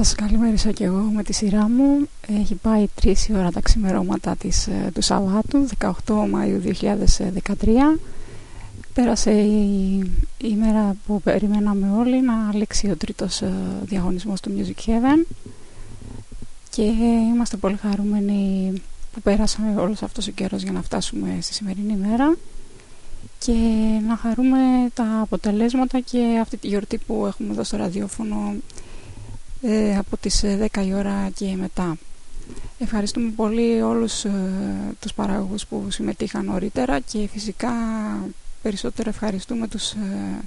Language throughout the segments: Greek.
Να σας καλημέρισα και εγώ με τη σειρά μου. Έχει πάει τρεις η ώρα τα ξημερώματα της, ε, του Σαββάτου, 18 Μαΐου 2013. Πέρασε η, η μέρα που περιμέναμε όλοι να λήξει ο τρίτος ε, διαγωνισμός του Music Heaven και είμαστε πολύ χαρούμενοι που πέρασαμε όλος αυτός ο καιρός για να φτάσουμε στη σημερινή μέρα και να χαρούμε τα αποτελέσματα και αυτή τη γιορτή που έχουμε εδώ στο ραδιόφωνο ε, από τις 10 ε, η ώρα και μετά. Ευχαριστούμε πολύ όλους ε, τους παραγωγούς που συμμετείχαν νωρίτερα και φυσικά περισσότερο ευχαριστούμε τους, ε,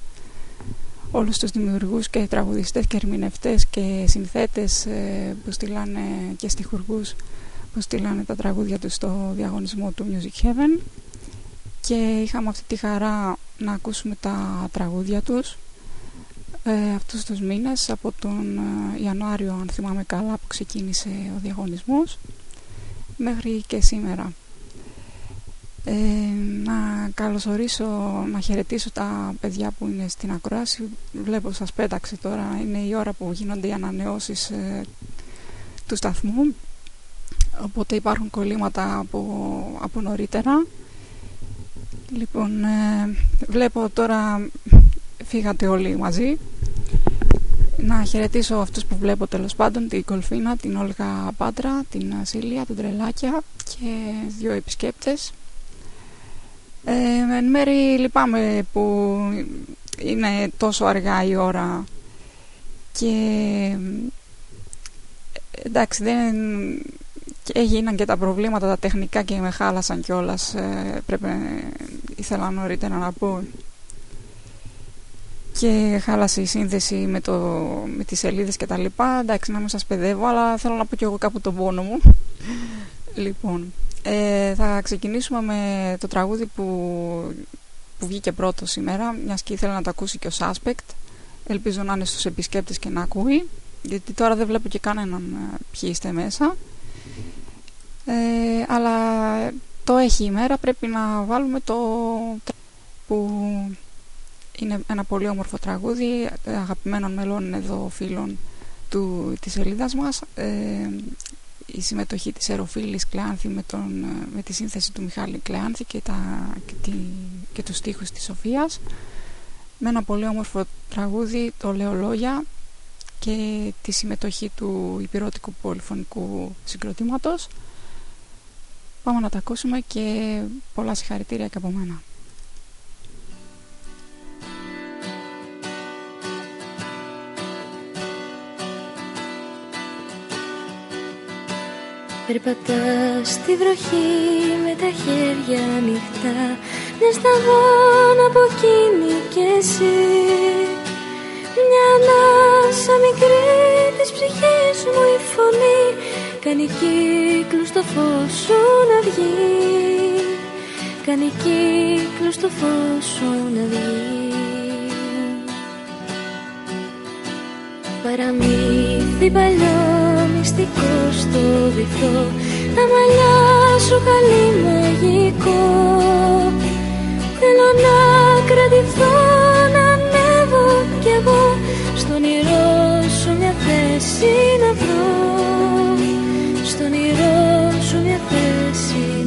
όλους τους δημιουργούς και τραγουδιστές και ερμηνευτές και συνθέτες ε, που στείλανε και στιχουργούς που στείλανε τα τραγούδια τους στο διαγωνισμό του Music Heaven και είχαμε αυτή τη χαρά να ακούσουμε τα τραγούδια τους ε, αυτούς τους μήνες από τον ε, Ιανουάριο αν θυμάμαι καλά που ξεκίνησε ο διαγωνισμός μέχρι και σήμερα. Ε, να καλωσορίσω, να χαιρετήσω τα παιδιά που είναι στην ακρόαση. Βλέπω σας πέταξε τώρα. Είναι η ώρα που γίνονται οι ανανεώσεις ε, του σταθμού. Οπότε υπάρχουν κολλήματα από, από νωρίτερα. Λοιπόν ε, βλέπω τώρα φύγατε όλοι μαζί. Να χαιρετήσω αυτούς που βλέπω τέλος πάντων την Κολφίνα, την Όλγα Πάντρα, την Ασίλια, την Τρελάκια και δύο επισκέπτες. Ε, εν μέρη λυπάμαι που είναι τόσο αργά η ώρα και εντάξει δεν έγιναν και τα προβλήματα τα τεχνικά και με χάλασαν κιόλας ε, πρέπει ήθελα νωρίτερα να πω και χάλασε η σύνδεση με, το, με τις σελίδες και τα λοιπά. Εντάξει να μην σας παιδεύω αλλά θέλω να πω κι εγώ κάπου τον πόνο μου. Λοιπόν ε, θα ξεκινήσουμε με το τραγούδι που, που βγήκε πρώτος σήμερα μιας και ήθελα να το ακούσει και ο Suspect. Ελπίζω να είναι στους επισκέπτες και να ακούει γιατί τώρα δεν βλέπω και κανέναν ε, ποιοι είστε μέσα. Ε, αλλά το έχει η μέρα πρέπει να βάλουμε το που είναι ένα πολύ όμορφο τραγούδι αγαπημένων μελών εδώ φίλων του, της σελίδας μας. Ε, η συμμετοχή της Εροφίλης Κλεάνθη με, τον, με τη σύνθεση του Μιχάλη Κλεάνθη και, τα, και, τη, και τους στίχους της Σοφίας. Με ένα πολύ όμορφο τραγούδι το λέω λόγια και τη συμμετοχή του υπηρώτικου πολυφωνικού συγκροτήματος. Πάμε να τα ακούσουμε και πολλά συγχαρητήρια και από μένα Περπατάς στη βροχή με τα χέρια ανοιχτά Μια σταγόνα από εκείνη κι εσύ. Μια ανάσα μικρή της ψυχής μου η φωνή Κάνει κύκλους στο φως σου να βγει. Κάνει κύκλους στο φως σου να βγει. Παραμύθι παλιό μυστικό στο βυθό. Τα μαλλιά σου καλή μαγικό. Θέλω να κρατηθώ, να ανέβω κι εγώ. Στον όνειρό σου μια θέση να βρω. Στον όνειρό σου μια θέση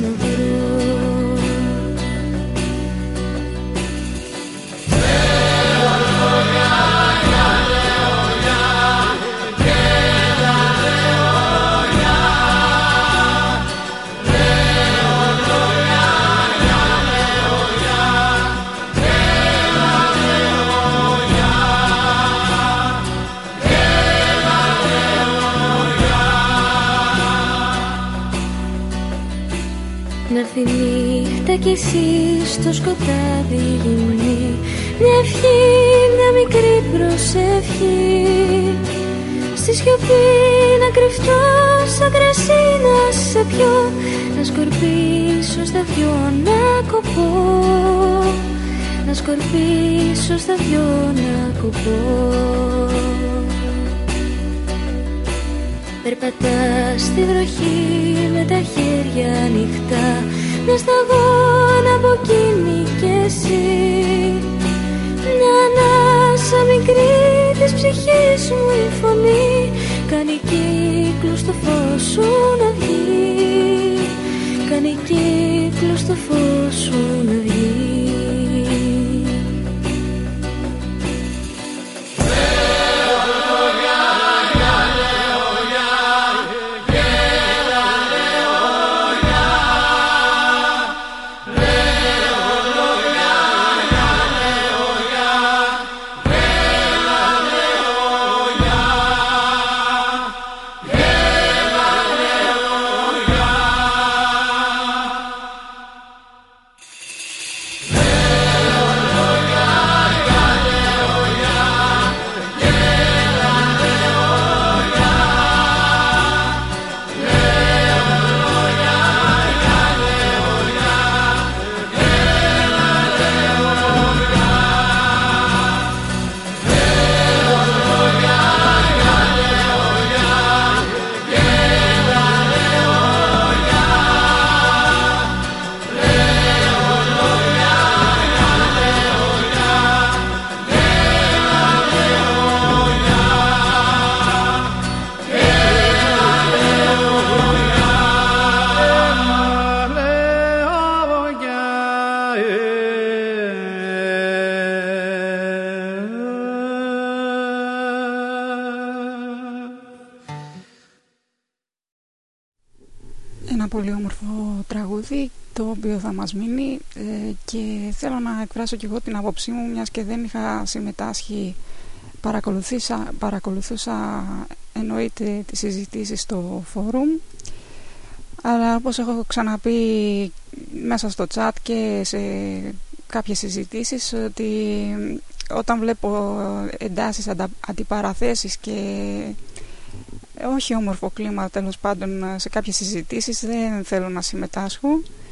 στο σκοτάδι γυμνή. Μια ευχή, μια μικρή προσευχή. Στη σιωπή να κρυφτώ, σαν κρασί να σε πιω. Να σκορπίσω στα δυο να κοπώ. Να σκορπίσω στα δυο να κοπώ. Περπατάς στη βροχή με τα χέρια ανοιχτά μια σταγόνα από εκείνη κι εσύ. Μια ανάσα μικρή της ψυχής μου η φωνή Κάνει κύκλους το φως σου να βγει. Κάνει κύκλους το φως σου να βγει θέλω να εκφράσω και εγώ την άποψή μου μιας και δεν είχα συμμετάσχει παρακολουθούσα, παρακολουθούσα εννοείται τις συζητήσεις στο φόρουμ. Αλλά όπως έχω ξαναπεί μέσα στο chat και σε κάποιες συζητήσεις ότι όταν βλέπω εντάσεις, αντιπαραθέσεις και όχι όμορφο κλίμα τέλος πάντων σε κάποιες συζητήσεις δεν θέλω να συμμετάσχω. ε,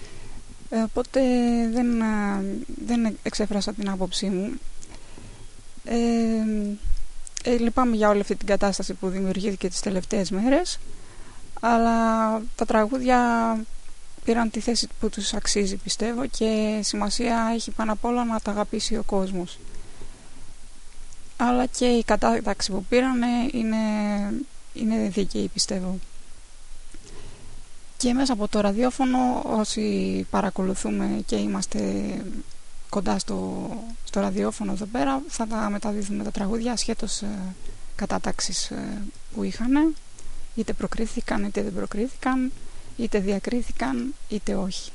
οπότε δεν, ε, δεν εξέφρασα την άποψή μου. Ε, ε, λυπάμαι για όλη αυτή την κατάσταση που δημιουργήθηκε τις τελευταίες μέρες αλλά τα τραγούδια πήραν τη θέση που τους αξίζει πιστεύω και σημασία έχει πάνω απ' όλα να τα αγαπήσει ο κόσμος αλλά και η κατάταξη που πήραν είναι, είναι δίκαιη πιστεύω και μέσα από το ραδιόφωνο όσοι παρακολουθούμε και είμαστε κοντά στο, στο ραδιόφωνο εδώ πέρα θα τα μεταδίδουμε τα τραγούδια ασχέτως ε, κατάταξης ε, που είχαν είτε προκρίθηκαν είτε δεν προκρίθηκαν είτε διακρίθηκαν είτε όχι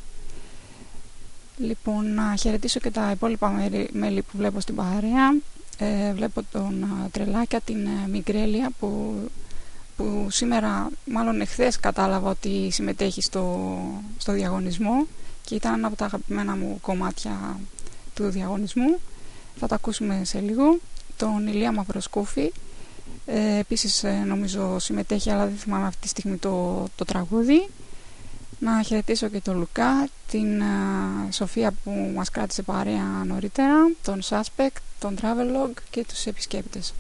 Λοιπόν, να χαιρετήσω και τα υπόλοιπα μέλη που βλέπω στην παρέα. Ε, βλέπω τον ε, Τρελάκια, την Μικρέλια που που σήμερα, μάλλον εχθές κατάλαβα ότι συμμετέχει στο, στο διαγωνισμό και ήταν ένα από τα αγαπημένα μου κομμάτια του διαγωνισμού. Θα τα ακούσουμε σε λίγο. Τον Ηλία Μαυροσκούφη, ε, επίσης ε, νομίζω συμμετέχει αλλά δεν θυμάμαι αυτή τη στιγμή το, το τραγούδι. Να χαιρετήσω και τον Λουκά, την ε, Σοφία που μας κράτησε παρέα νωρίτερα, τον Suspect, τον Travelog και τους επισκέπτες.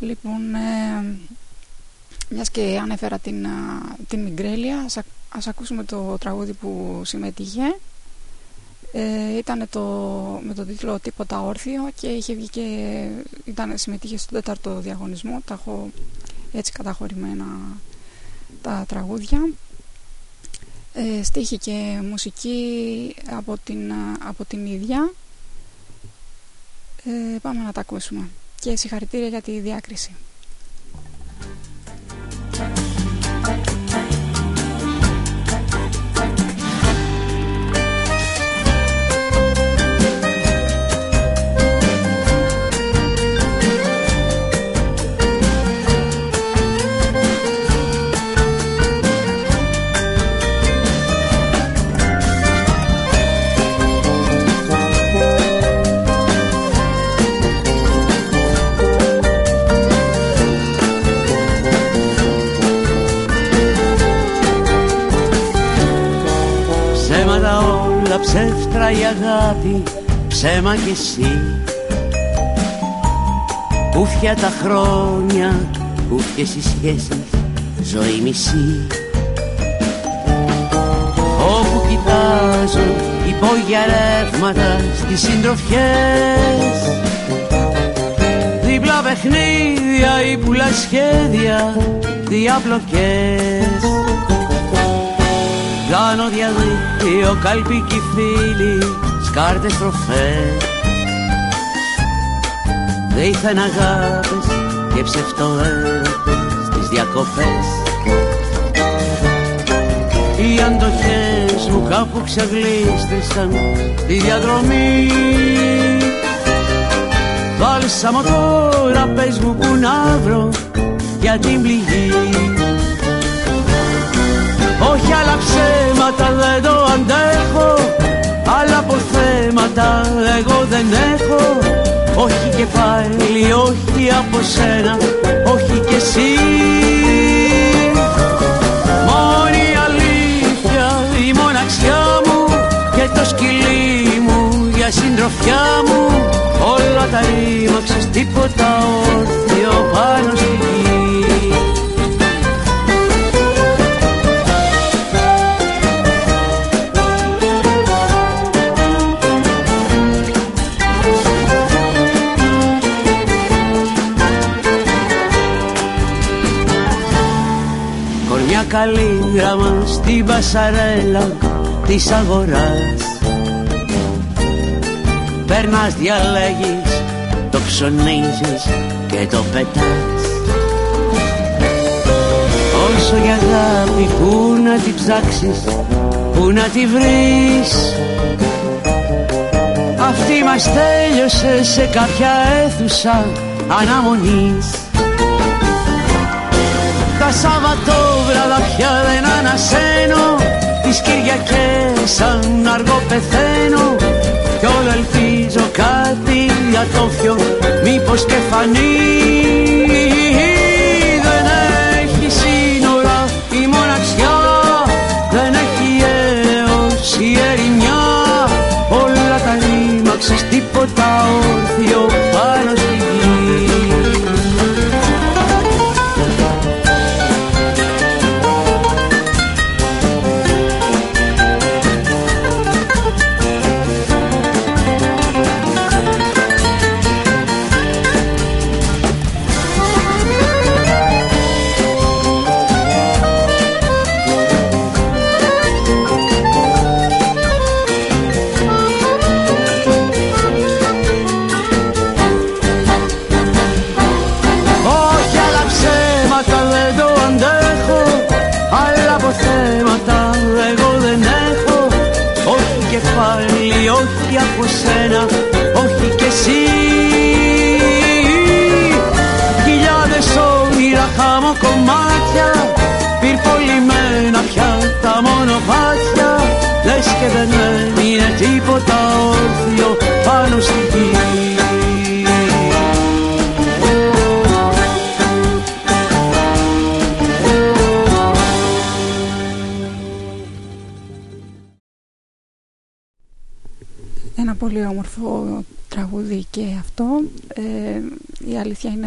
Λοιπόν, ε, μιας και ανέφερα την, την Μιγκρέλια, ας, ακούσουμε το τραγούδι που συμμετείχε. Ε, ήταν το, με τον τίτλο «Τίποτα όρθιο» και είχε βγει και ήταν, συμμετείχε στον τέταρτο διαγωνισμό. Τα έχω έτσι καταχωρημένα τα τραγούδια. Ε, στίχη και μουσική από την, από την ίδια. Ε, πάμε να τα ακούσουμε. Και συγχαρητήρια για τη διάκριση. Ψέμα κι εσύ. Κούφια τα χρόνια, κούφιες οι σχέσεις, ζωή μισή. Όπου κοιτάζω υπόγεια ρεύματα στις συντροφιές. Δίπλα παιχνίδια ή πουλά σχέδια διαπλοκές. Κάνω διαδίκτυο, καλπικοί φίλοι, σκάρτες τροφές. Δίθεν αγάπες και ψευτοέρωτες στις διακοπές. Οι αντοχές μου κάπου ξεγλίστρισαν τη διαδρομή. Βάλσα τώρα πες μου που να βρω για την πληγή. Όχι άλλα ψέματα δεν το αντέχω Άλλα αποθέματα εγώ δεν έχω. Όχι και πάλι, όχι από σένα, όχι και εσύ. Μόνη αλήθεια η μοναξιά μου Και το σκυλί μου για συντροφιά μου. Όλα τα ρήμαξες τίποτα όρθιο πάνω στη γη Κορμιά καλή γραμμά στην πασαρέλα της αγοράς. Περνάς διαλέγεις, το ψωνίζεις και το πετάς. Όσο για αγάπη που να την ψάξεις, που να τη βρεις. Αυτή μας τέλειωσε σε κάποια αίθουσα αναμονής Τα Σαββατόβραδα πια δεν ανασένω Τις Κυριακές σαν αργό πεθαίνω. Κι όλο ελπίζω κάτι ατόφιο μήπως και φανεί. Δεν έχει σύνορα η μοναξιά. Δεν έχει έλεος η ερημιά. Όλα τα ρήμαξες τίποτα όρθιο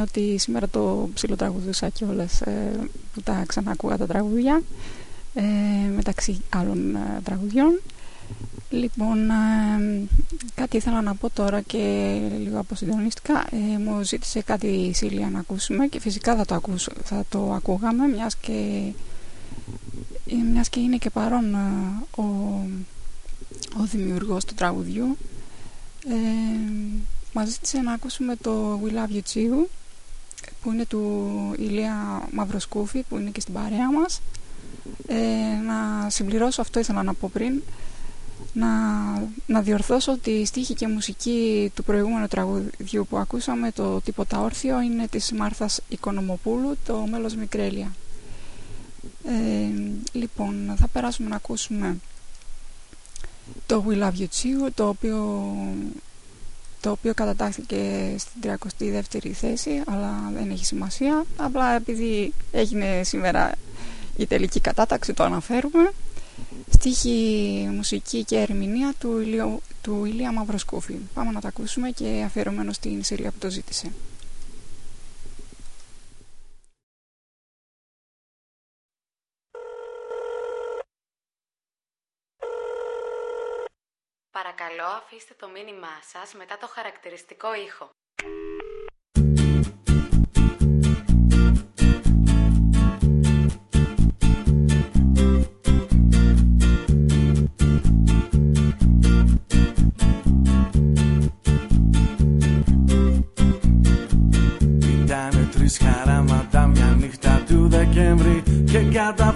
ότι σήμερα το ψιλοτραγουδούσα κιόλας ε, που τα ξανακούγα τα τραγούδια ε, μεταξύ άλλων ε, τραγουδιών. Λοιπόν, ε, κάτι ήθελα να πω τώρα και λίγο αποσυντονίστηκα. Ε, μου ζήτησε κάτι η Σίλια να ακούσουμε και φυσικά θα το, ακούσω, θα το ακούγαμε μιας και, ε, μιας και είναι και παρόν ε, ο, ο δημιουργός του τραγουδιού. Ε, μας ζήτησε να ακούσουμε το We Love You Too που είναι του Ηλία Μαυροσκούφη που είναι και στην παρέα μας. Ε, να συμπληρώσω αυτό ήθελα να πω πριν να, να διορθώσω ότι η στίχη και μουσική του προηγούμενου τραγουδιού που ακούσαμε το «Τίποτα όρθιο» είναι της Μάρθας Οικονομοπούλου, το μέλος Μικρέλια. Ε, λοιπόν, θα περάσουμε να ακούσουμε το We Love You Too, το οποίο, το οποίο κατατάχθηκε στην 32η θέση, αλλά δεν έχει σημασία. Απλά επειδή έγινε σήμερα η τελική κατάταξη, το αναφέρουμε. Στίχη, μουσική και ερμηνεία του, Ηλίου, του Ηλία Μαυροσκούφη. Πάμε να τα ακούσουμε και αφιερωμένο στην σειρά που το ζήτησε. Παρακαλώ αφήστε το μήνυμά σας μετά το χαρακτηριστικό ήχο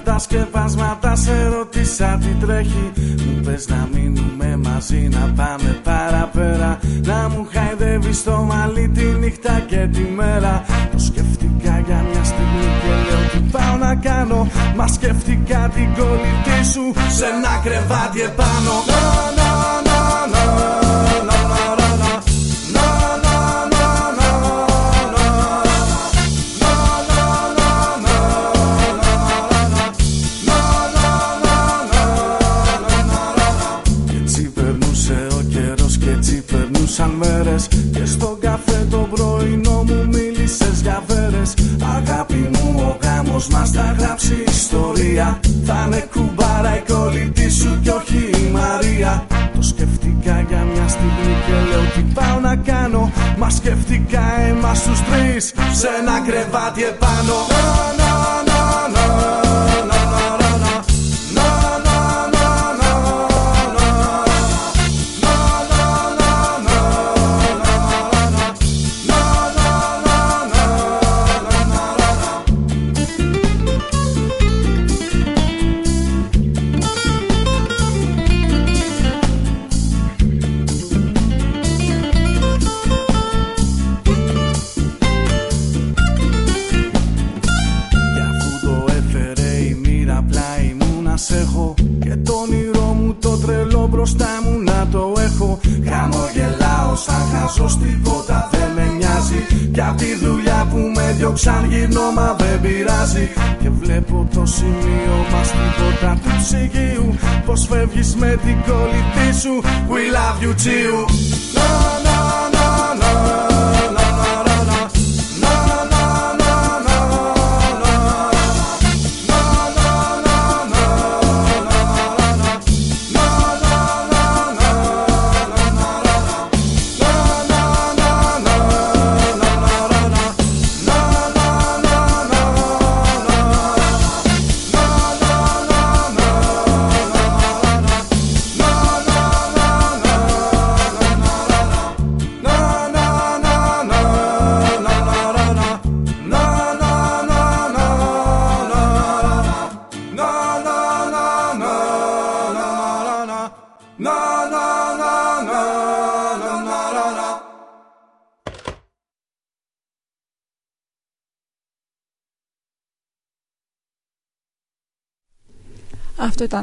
τα σκεπάσματα σε ρωτήσα τι τρέχει. Μου πες να μείνουμε μαζί να πάμε παραπέρα. Να μου χαϊδεύει στο μαλλί τη νύχτα και τη μέρα. Το σκεφτήκα για μια στιγμή και λέω τι πάω να κάνω; Μα σκεφτήκα την κολλητή σου σε ένα κρεβάτι επάνω μας θα γράψει ιστορία. Θα είναι κουμπάρα η κολλητή σου κι όχι η Μαρία. Το σκεφτήκα για μια στιγμή και λέω τι πάω να κάνω; Μα σκεφτήκα εμάς τους τρεις σε ένα κρεβάτι επάνω. Σαν την κολλητή σου. We love you too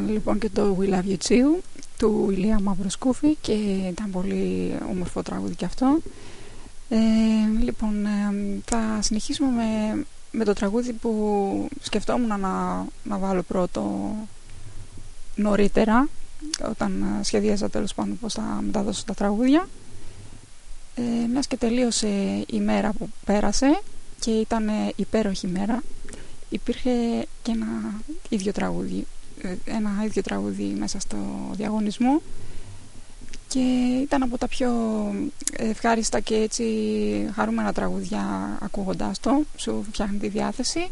Αυτό ήταν λοιπόν και το We Love You Too του Ηλία Μαυροσκούφη και ήταν πολύ όμορφο τραγούδι και αυτό. Ε, λοιπόν, ε, θα συνεχίσουμε με, με το τραγούδι που σκεφτόμουν να, να βάλω πρώτο νωρίτερα όταν σχεδίαζα τέλος πάντων πως θα μεταδώσω τα τραγούδια ε, μιας και τελείωσε η μέρα που πέρασε και ήταν υπέροχη μέρα υπήρχε και ένα ίδιο τραγούδι ένα ίδιο τραγούδι μέσα στο διαγωνισμό. Και ήταν από τα πιο ευχάριστα και έτσι χαρούμενα τραγούδια ακούγοντάς το σου φτιάχνει τη διάθεση.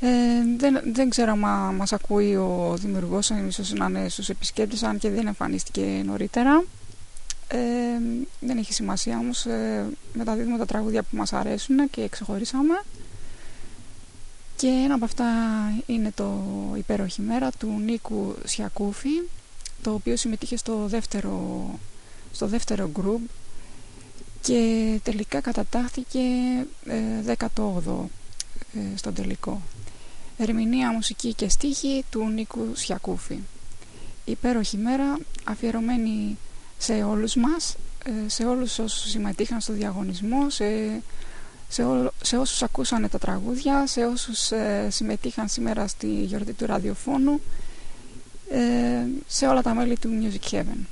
Ε, δεν, δεν ξέρω αν μας ακούει ο δημιουργός ίσως να είναι στους επισκέπτες αν και δεν εμφανίστηκε νωρίτερα. Ε, δεν έχει σημασία όμως ε, μεταδίδουμε τα τραγούδια που μας αρέσουν και ξεχωρίσαμε και ένα από αυτά είναι το υπέροχη μέρα του Νίκου Σιακούφη το οποίο συμμετείχε στο δεύτερο, στο δεύτερο γκρουπ και τελικά κατατάχθηκε ε, 18ο ε, στον τελικό. Ερμηνεία μουσική και στίχη του Νίκου Σιακούφη. Υπέροχη μέρα αφιερωμένη σε όλους μας, ε, σε όλους όσους συμμετείχαν στο διαγωνισμό, σε σε, ό, σε όσους ακούσανε τα τραγούδια, σε όσους ε, συμμετείχαν σήμερα στη γιορτή του ραδιοφώνου, ε, σε όλα τα μέλη του Music Heaven.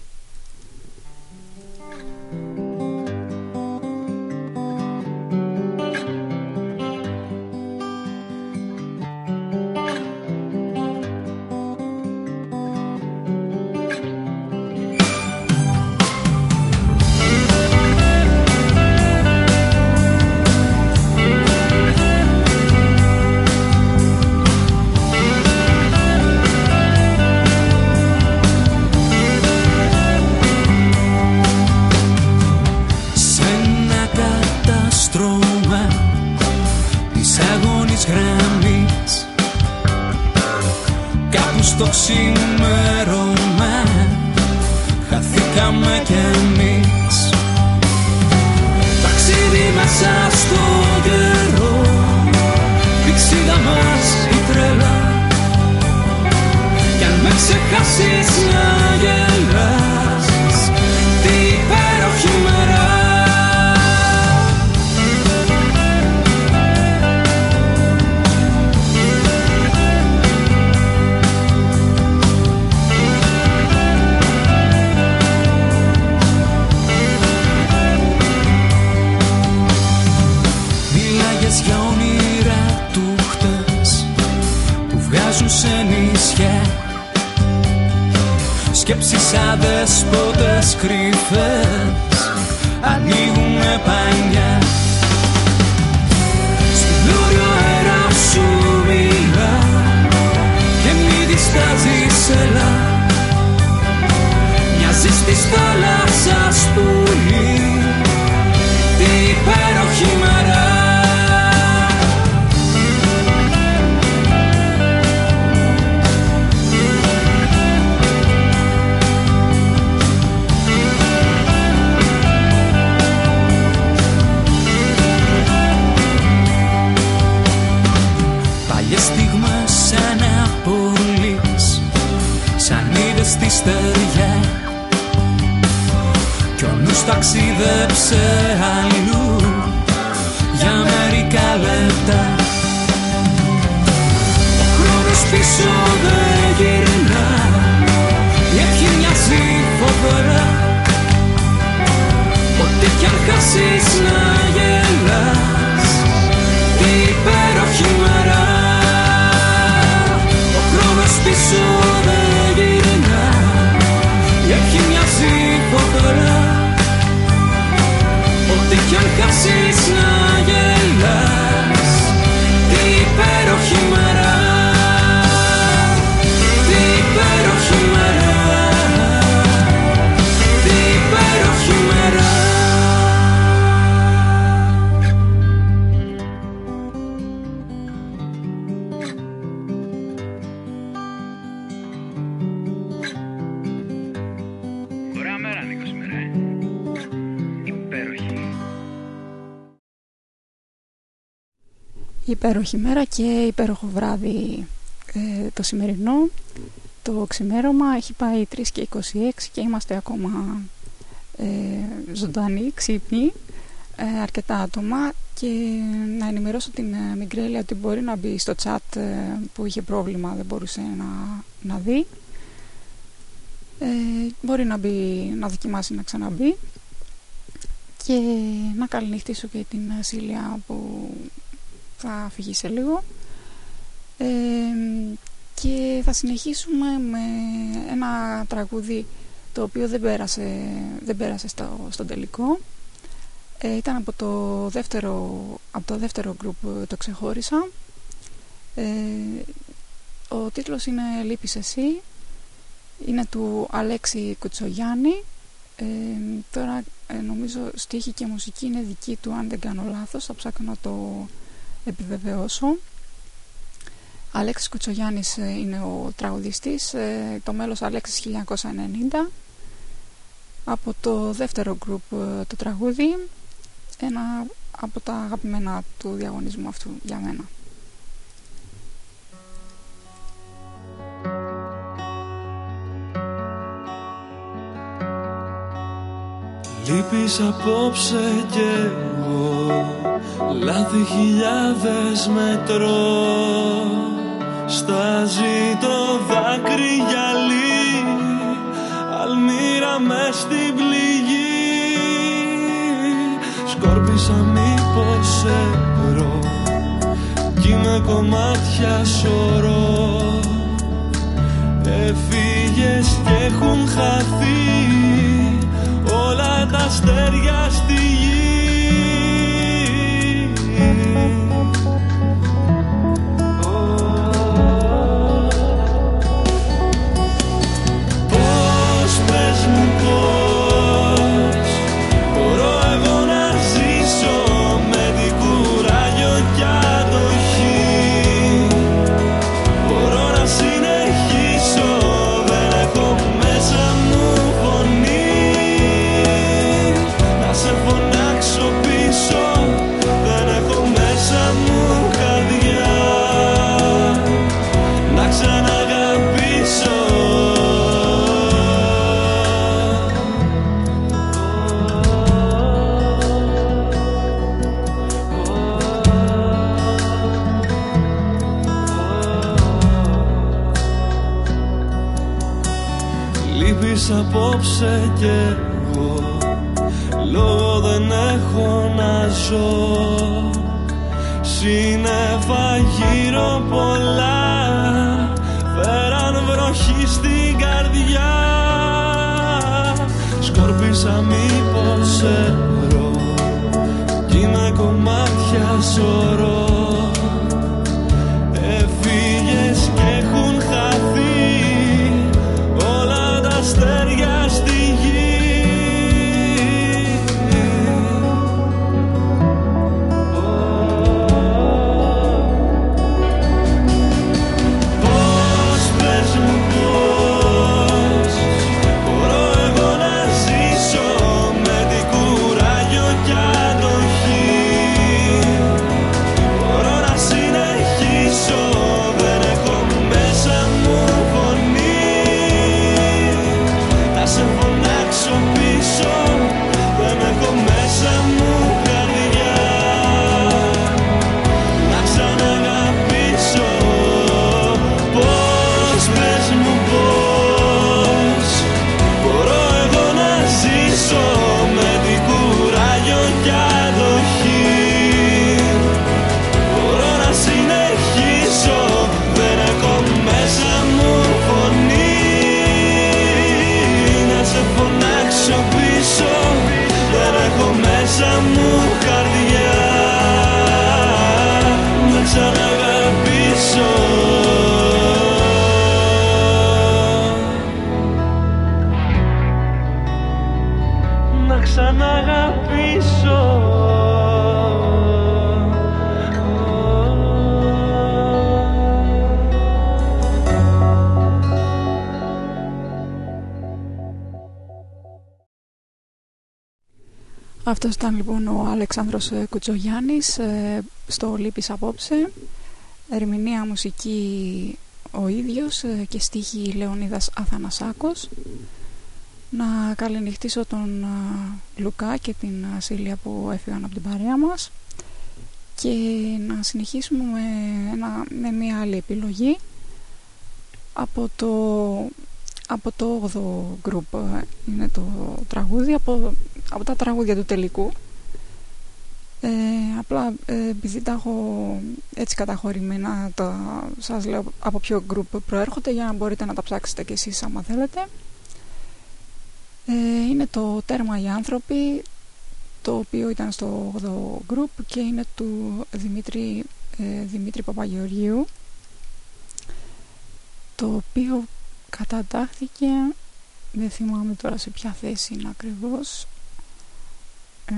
Υπέροχη μέρα και υπέροχο βράδυ ε, το σημερινό. Το ξημέρωμα έχει πάει 3 και 26 και είμαστε ακόμα ε, ζωντανοί, ξύπνοι, ε, αρκετά άτομα και να ενημερώσω την ε, Μιγκρέλια ότι μπορεί να μπει στο chat ε, που είχε πρόβλημα, δεν μπορούσε να, να δει. Ε, μπορεί να μπει, να δοκιμάσει να ξαναμπεί και να καληνυχτήσω και την ε, Σίλια που θα φύγει σε λίγο. Ε, και θα συνεχίσουμε με ένα τραγούδι το οποίο δεν πέρασε, δεν πέρασε στο, στον τελικό. Ε, ήταν από το δεύτερο από το δεύτερο group το ξεχώρισα. Ε, ο τίτλος είναι «Λείπεις εσύ» είναι του Αλέξη Κουτσογιάννη. Ε, τώρα ε, νομίζω στίχη και μουσική είναι δική του αν δεν κάνω λάθος. Θα ψάξω να το επιβεβαιώσω. Αλέξης Κουτσογιάννης ε, είναι ο τραγουδιστής ε, το μέλος Αλέξης 1990 από το δεύτερο group ε, το τραγούδι ένα από τα αγαπημένα του διαγωνισμού αυτού για μένα. Λείπεις απόψε κι εγώ Λάθη χιλιάδες μετρώ Στάζει το δάκρυ γυαλί. Αλμύρα μες στην πληγή. Σκόρπισα μήπως σε βρω. Κι με κομμάτια σωρό. Έφυγες και έχουν χαθεί όλα τα αστέρια στη απόψε και εγώ Λόγο δεν έχω να ζω. Σύννεφα γύρω πολλά. Φέραν βροχή στην καρδιά. Σκόρπισα μήπως σε βρω. Κι είναι κομμάτια σωρό ήταν λοιπόν ο Αλεξάνδρος ε, Κουτσογιάννης ε, στο Λύπης Απόψε. Ερμηνεία μουσική ο ίδιος ε, και στίχη Λεωνίδας Αθανασάκος. Να καληνυχτήσω τον Λουκά και την Σίλια που έφυγαν από την παρέα μας. Και να συνεχίσουμε με, ένα, με μια άλλη επιλογή από το από το 8ο group είναι το τραγούδι από, από τα τραγούδια του τελικού. Ε, απλά ε, επειδή τα έχω έτσι καταχωρημένα τα, σας λέω από ποιο group προέρχονται για να μπορείτε να τα ψάξετε κι εσείς άμα θέλετε. Ε, είναι το τέρμα οι άνθρωποι το οποίο ήταν στο 8ο group και είναι του Δημήτρη, ε, Δημήτρη Παπαγεωργίου το οποίο κατατάχθηκε δεν θυμάμαι τώρα σε ποια θέση είναι ακριβώς ε,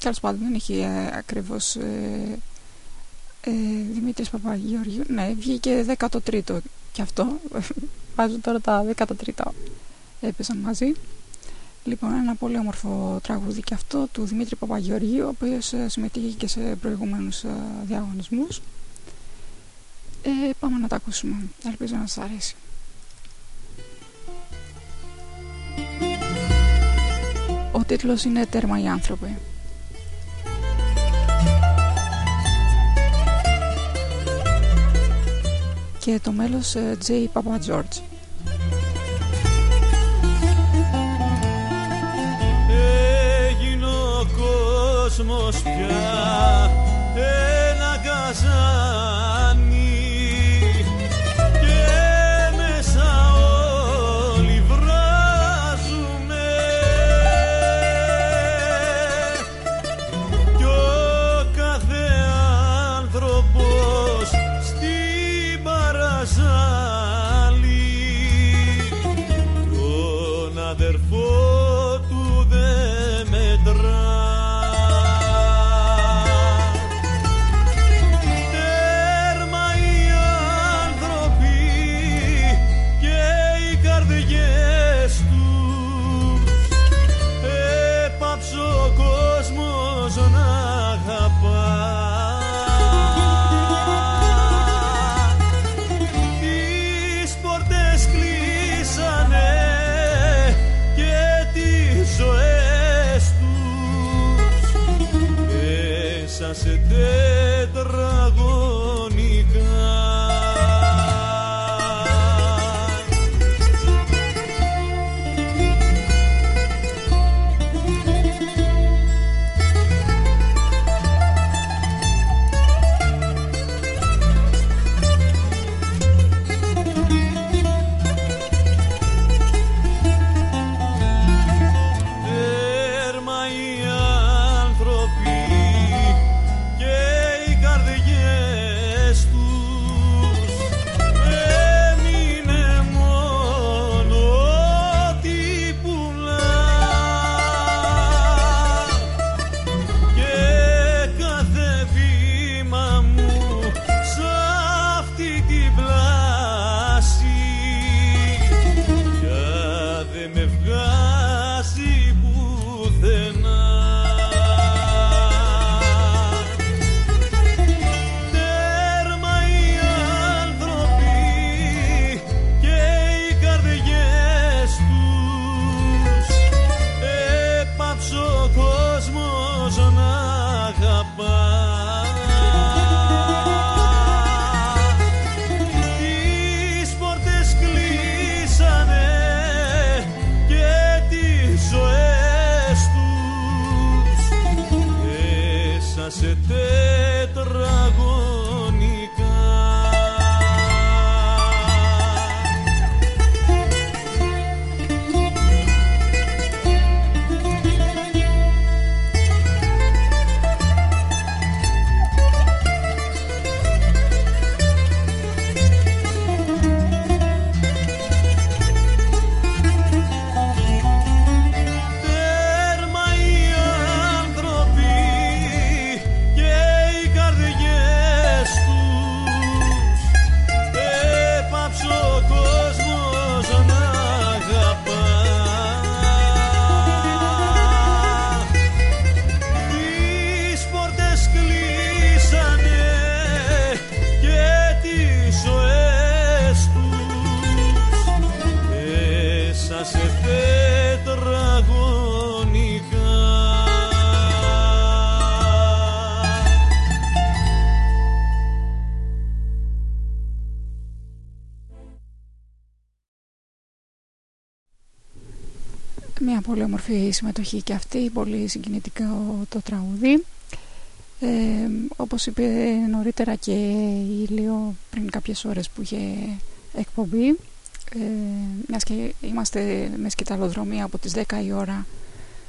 τέλος πάντων δεν έχει ε, ακριβώς ε, ε, Δημήτρης Παπαγεωργίου ναι βγήκε 13ο και αυτό βάζω τώρα τα 13 έπεσαν μαζί Λοιπόν, ένα πολύ όμορφο τραγούδι και αυτό του Δημήτρη Παπαγεωργίου, ο οποίος ε, συμμετείχε και σε προηγούμενους ε, διαγωνισμούς. Ε, πάμε να τα ακούσουμε. Ελπίζω να σας αρέσει. Ο τίτλος είναι «Τέρμα οι άνθρωποι». Και το μέλος ε, J. Papa George. Έγινε ο κόσμος πια ένα καζάνι πολύ όμορφη συμμετοχή και αυτή, πολύ συγκινητικό το τραγούδι. Ε, όπως είπε νωρίτερα και η Ήλιο πριν κάποιες ώρες που είχε εκπομπή ε, μιας και είμαστε με σκηταλοδρομία από τις 10 η ώρα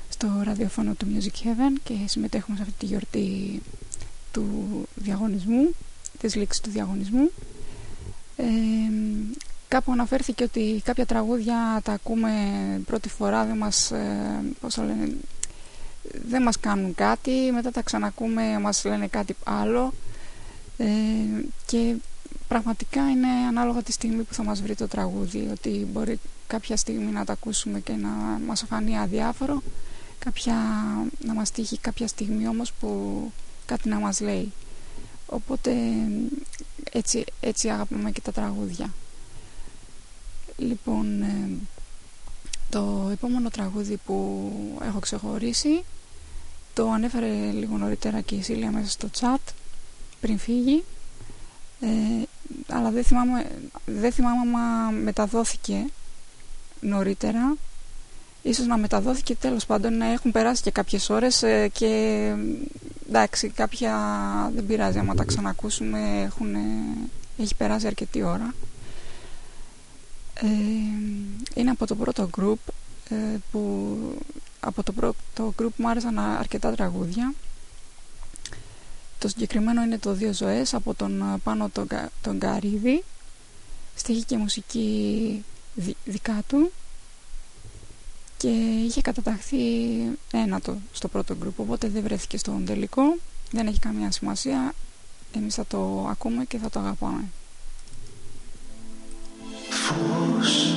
στο ραδιοφόνο του Music Heaven και συμμετέχουμε σε αυτή τη γιορτή του διαγωνισμού της λήξης του διαγωνισμού ε, Κάπου αναφέρθηκε ότι κάποια τραγούδια τα ακούμε πρώτη φορά, δεν μας, ε, πώς λένε, δεν μας κάνουν κάτι, μετά τα ξανακούμε, μας λένε κάτι άλλο ε, και πραγματικά είναι ανάλογα τη στιγμή που θα μας βρει το τραγούδι, ότι μπορεί κάποια στιγμή να τα ακούσουμε και να μας φανεί αδιάφορο, κάποια, να μας τύχει κάποια στιγμή όμως που κάτι να μας λέει. Οπότε έτσι, έτσι αγαπούμε και τα τραγούδια. Λοιπόν, ε, το επόμενο τραγούδι που έχω ξεχωρίσει το ανέφερε λίγο νωρίτερα και η Σίλια μέσα στο chat πριν φύγει. Ε, αλλά δεν θυμάμαι, δεν θυμάμαι μα μεταδόθηκε νωρίτερα. Ίσως να μεταδόθηκε τέλος πάντων να έχουν περάσει και κάποιες ώρες ε, και εντάξει κάποια δεν πειράζει άμα τα ξανακούσουμε έχουν, έχει περάσει αρκετή ώρα ε, είναι από το πρώτο group ε, που από το πρώτο group μου άρεσαν αρκετά τραγούδια. Το συγκεκριμένο είναι το «Δύο ζωές» από τον ε, πάνω τον, τον Καρύδη στοιχή και μουσική δικά του. Και είχε καταταχθεί ένατο στο πρώτο group οπότε δεν βρέθηκε στον τελικό. Δεν έχει καμία σημασία. Εμείς θα το ακούμε και θα το αγαπάμε Φως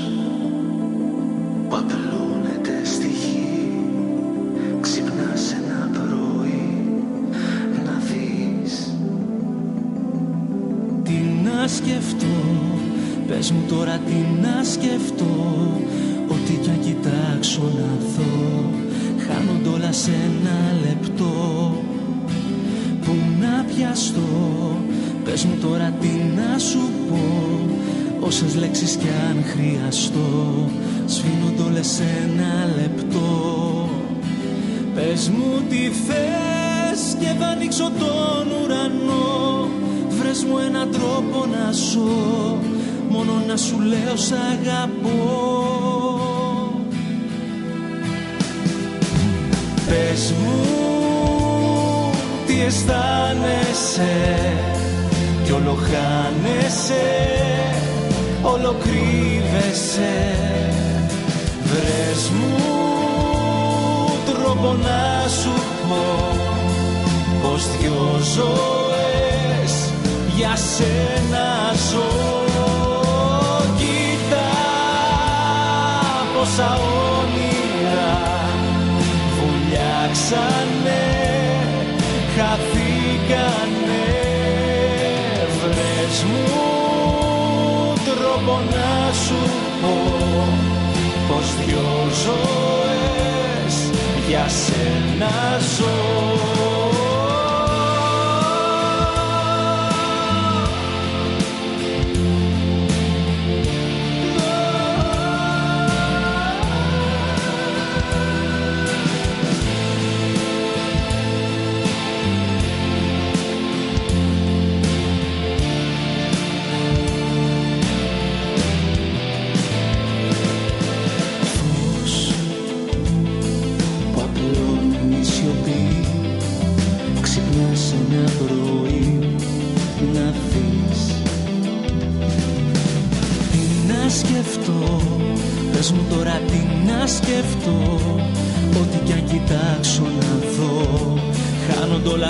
που απλώνεται στη γη. Ξυπνάς ένα πρωί να δεις. Τι να σκεφτώ, πες μου τώρα τι να σκεφτώ. Ό,τι κι αν κοιτάξω να δω Χάνονται όλα σε ένα λεπτό. Πού να πιαστώ, πες μου τώρα τι να σου πω Όσες λέξεις κι αν χρειαστώ Σβήνονται όλες σε ένα λεπτό. Πες μου τι θες και θα ανοίξω τον ουρανό. Βρες μου έναν τρόπο να ζω Μόνο να σου λέω σ' αγαπώ. Πες μου τι αισθάνεσαι Κι όλο χάνεσαι όλο κρύβεσαι Βρες μου τρόπο να σου πω πως δυο ζωές για σένα ζω. Κοίτα πόσα όνειρα βουλιάξανε χαθήκανε. Βρες μου τρόπο να σου πω πως δυο ζωές για σένα ζω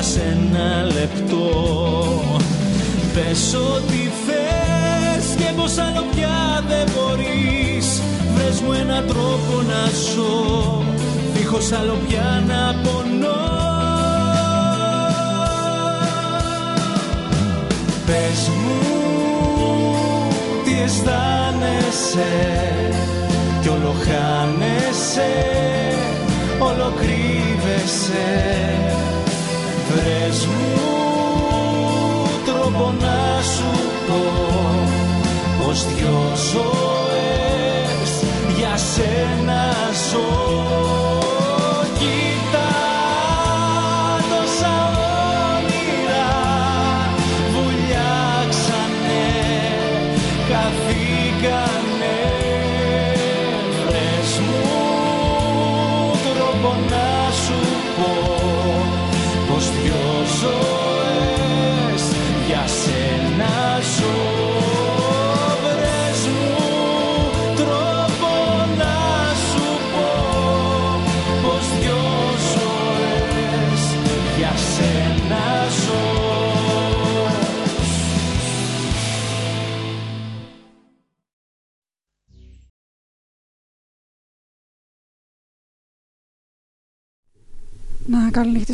Χάνονται όλα σε ένα λεπτό. Πες ό,τι θες και πως άλλο πια δεν μπορείς. Βρες μου έναν τρόπο να ζω. Δίχως άλλο πια να πονώ. Πες μου τι αισθάνεσαι. Κι όλο χάνεσαι, όλο κρύβεσαι Βρες μου τρόπο να σου πω πως δυο ζωές για σένα ζω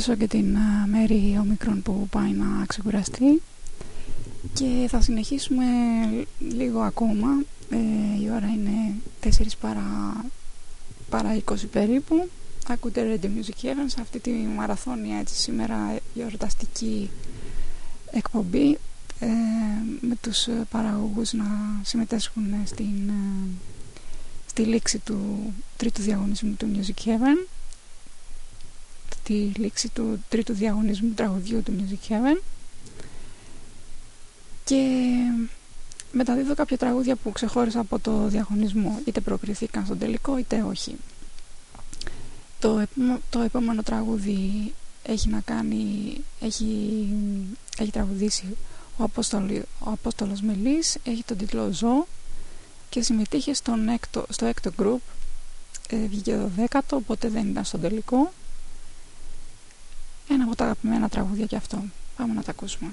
Να καληνυχτήσω και την Μέρη Ομικρόν που πάει να ξεκουραστεί. Και θα συνεχίσουμε λίγο ακόμα. Ε, η ώρα είναι 4 παρά, παρά 20 περίπου. Ακούτε Radio Music Heaven σε αυτή τη μαραθώνια έτσι σήμερα γιορταστική εκπομπή ε, με τους παραγωγούς να συμμετέσχουν στην, ε, στη λήξη του τρίτου διαγωνισμού του Music Heaven τη λήξη του τρίτου διαγωνισμού τραγουδιού του Music Heaven. Και μεταδίδω κάποια τραγούδια που ξεχώρισα από το διαγωνισμό είτε προκριθήκαν στον τελικό είτε όχι. Το, το επόμενο τραγούδι έχει να κάνει έχει, έχει τραγουδήσει ο, Απόστολο, ο Απόστολος Μελής έχει τον τίτλο «Ζω» και συμμετείχε στον έκτο, στο έκτο group ε, βγήκε το δέκατο οπότε δεν ήταν στον τελικό ένα από τα αγαπημένα τραγούδια και αυτό. Πάμε να τα ακούσουμε.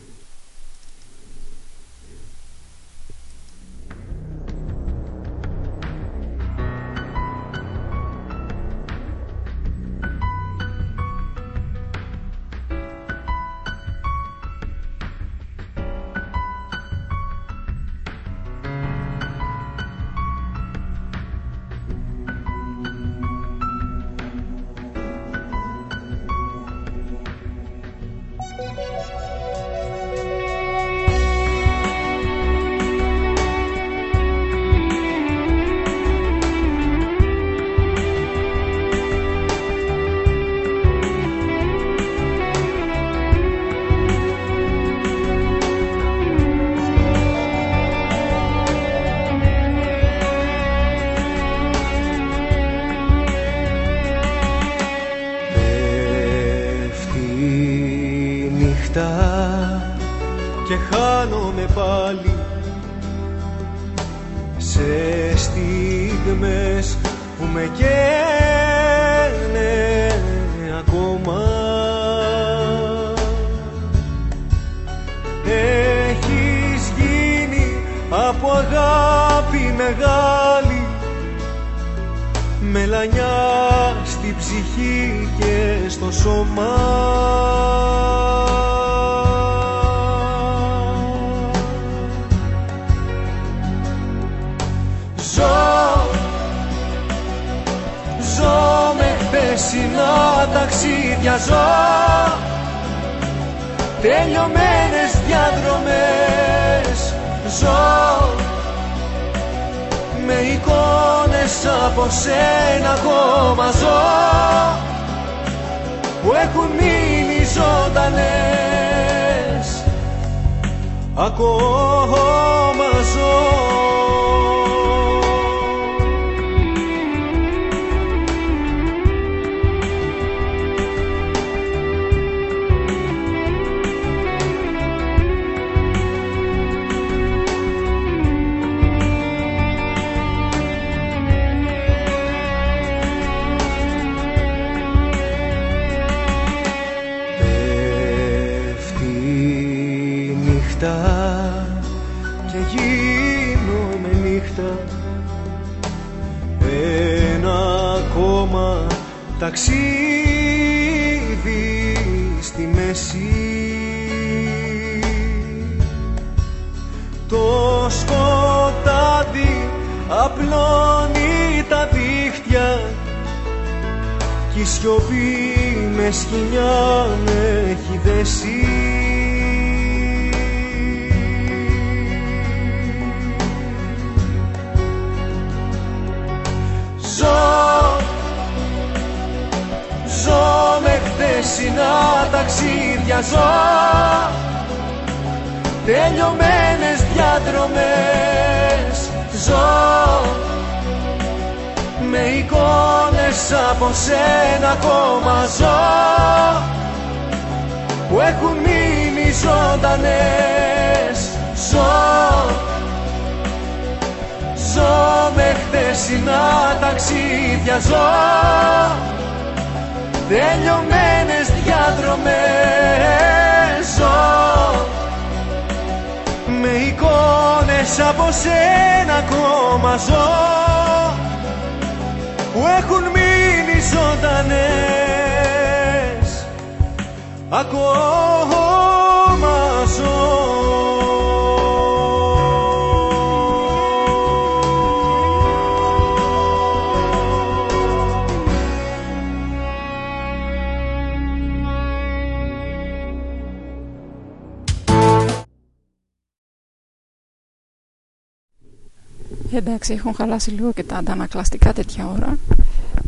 Εντάξει, έχουν χαλάσει λίγο και τα αντανακλαστικά τέτοια ώρα.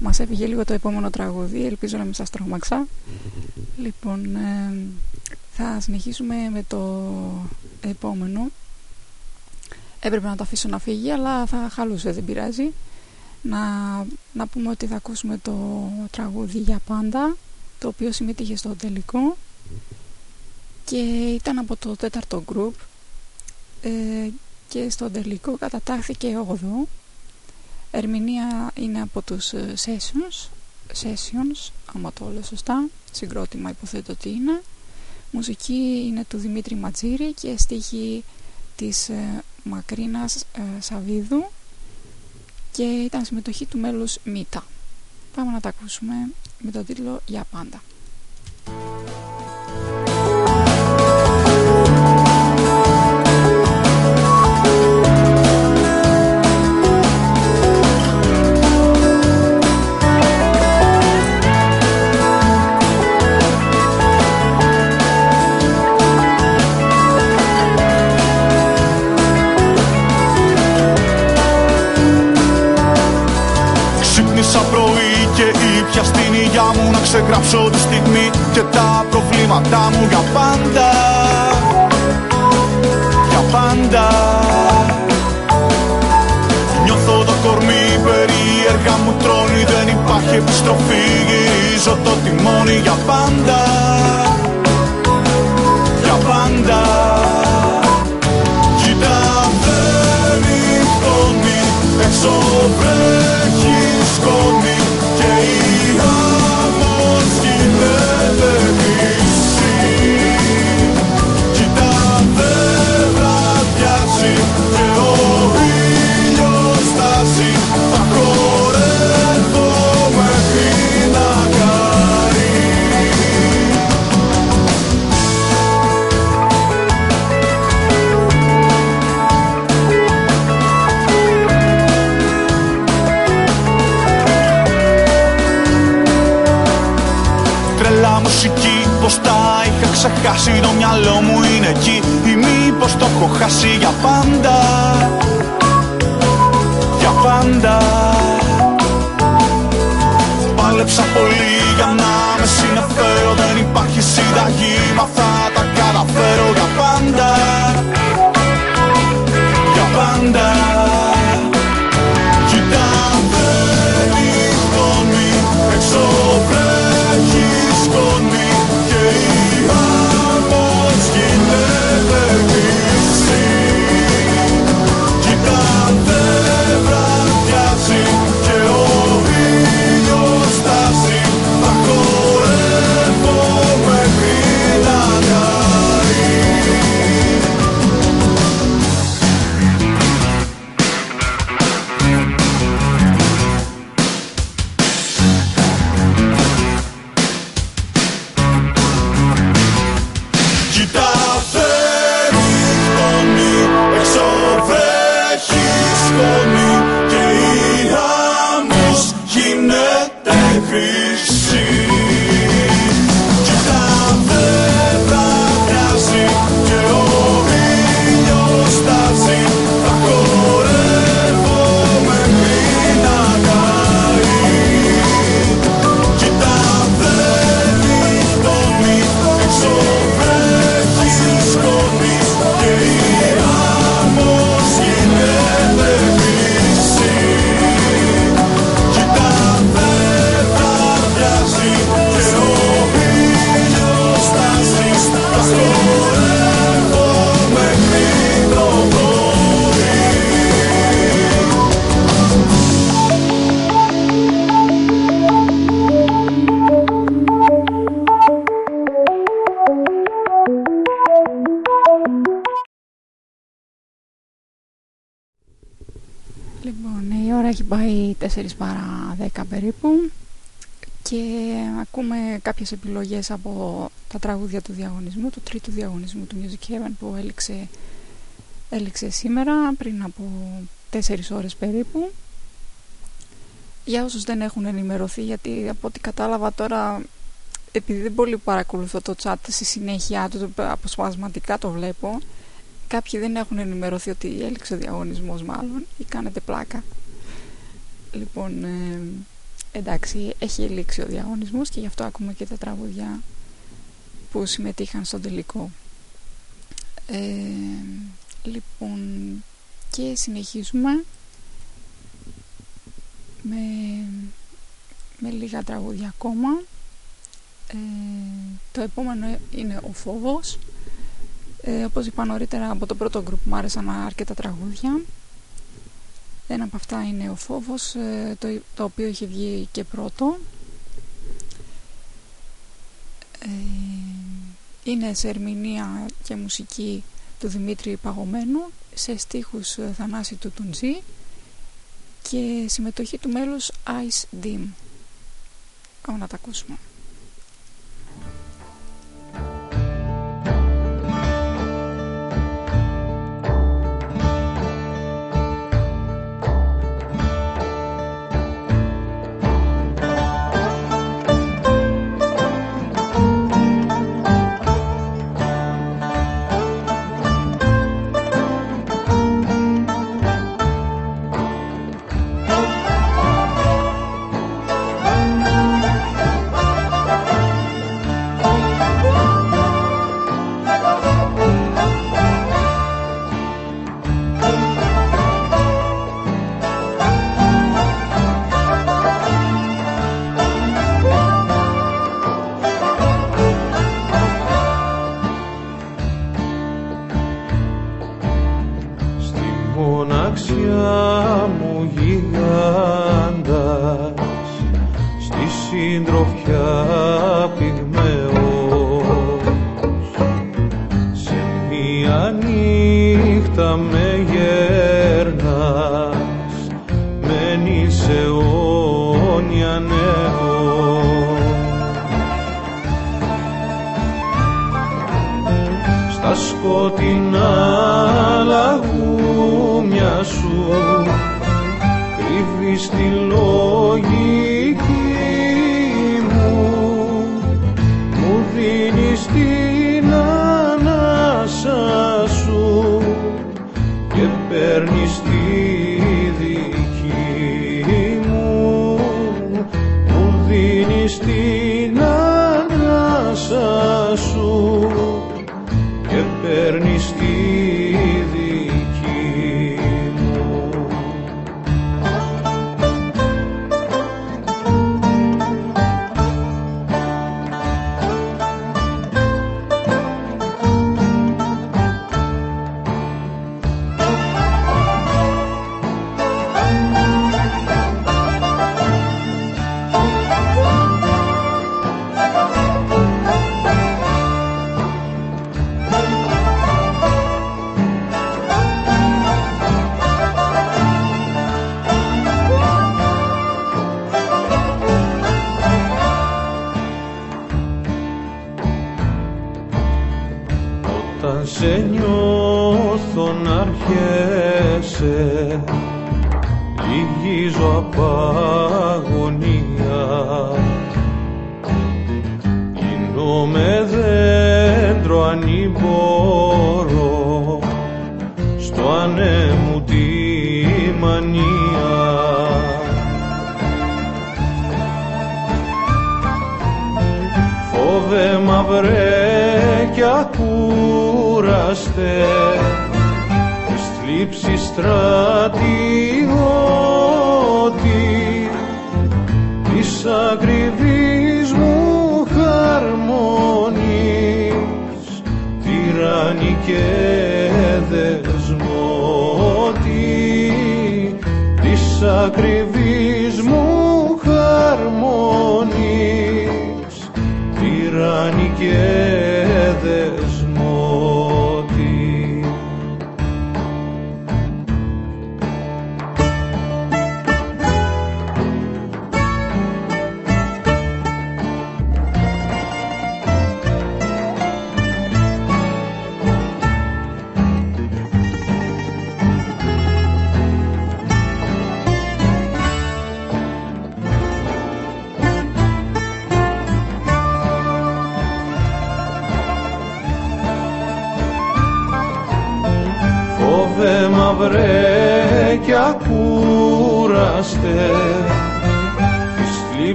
Μας έφυγε λίγο το επόμενο τραγούδι, ελπίζω να μην σας τρόμαξα. Λοιπόν, ε, θα συνεχίσουμε με το επόμενο. Έπρεπε να το αφήσω να φύγει, αλλά θα χαλούσε, δεν πειράζει. Να, να πούμε ότι θα ακούσουμε το τραγούδι για πάντα, το οποίο συμμετείχε στο τελικό και ήταν από το τέταρτο group ε, και στο τελικό κατατάχθηκε 8 ερμηνεία είναι από τους ε, Sessions Sessions, άμα το λέω σωστά. Συγκρότημα υποθέτω ότι είναι. Μουσική είναι του Δημήτρη Ματζήρη και στίχη της ε, Μακρίνας ε, Σαβίδου. Και ήταν συμμετοχή του μέλους Μίτα. Πάμε να τα ακούσουμε με τον τίτλο «Για πάντα» ξεγράψω τη στιγμή και τα προβλήματά μου για πάντα. Για πάντα. Νιώθω το κορμί περίεργα μου τρώνει Δεν υπάρχει επιστροφή. Γυρίζω το τιμόνι για πάντα. Για πάντα. Κοίτα δεν νυχτώνει Έξω βρέχεις σκόνη ξεχάσει το μυαλό μου είναι εκεί Ή μήπως το έχω χάσει για πάντα. Για πάντα. Πάλεψα πολύ για να με συνεφέρω. Δεν υπάρχει συνταγή μα θα τα καταφέρω για πάντα τα φέρνει σκόνη, έξω βρέχει σκόνη και η άμμος γίνεται χρήμα. 4 παρά 10 περίπου και ακούμε κάποιες επιλογές από τα τραγούδια του διαγωνισμού, του τρίτου διαγωνισμού του Music Heaven που έληξε, έληξε σήμερα πριν από 4 ώρες περίπου. Για όσους δεν έχουν ενημερωθεί, γιατί από ό,τι κατάλαβα τώρα, επειδή δεν πολύ παρακολουθώ το chat στη συνέχεια του, αποσπασματικά το βλέπω, κάποιοι δεν έχουν ενημερωθεί ότι έληξε ο διαγωνισμός μάλλον ή κάνετε πλάκα. Λοιπόν, ε, εντάξει, έχει λήξει ο διαγωνισμός και γι' αυτό ακούμε και τα τραγούδια που συμμετείχαν στον τελικό. Ε, λοιπόν, και συνεχίζουμε με, με λίγα τραγούδια ακόμα. Ε, το επόμενο είναι ο φόβος. Ε, όπως είπα νωρίτερα από το πρώτο γκρουπ μου άρεσαν αρκετά τραγούδια. Ένα από αυτά είναι ο φόβος, ε, το, το οποίο έχει βγει και πρώτο. Ε, είναι σε ερμηνεία και μουσική του Δημήτρη Παγωμένου, σε στίχους ε, Θανάση του Τουντζή και συμμετοχή του μέλους Ice Dim. Πάμε να τα ακούσουμε. Λυγίζω απ' αγωνία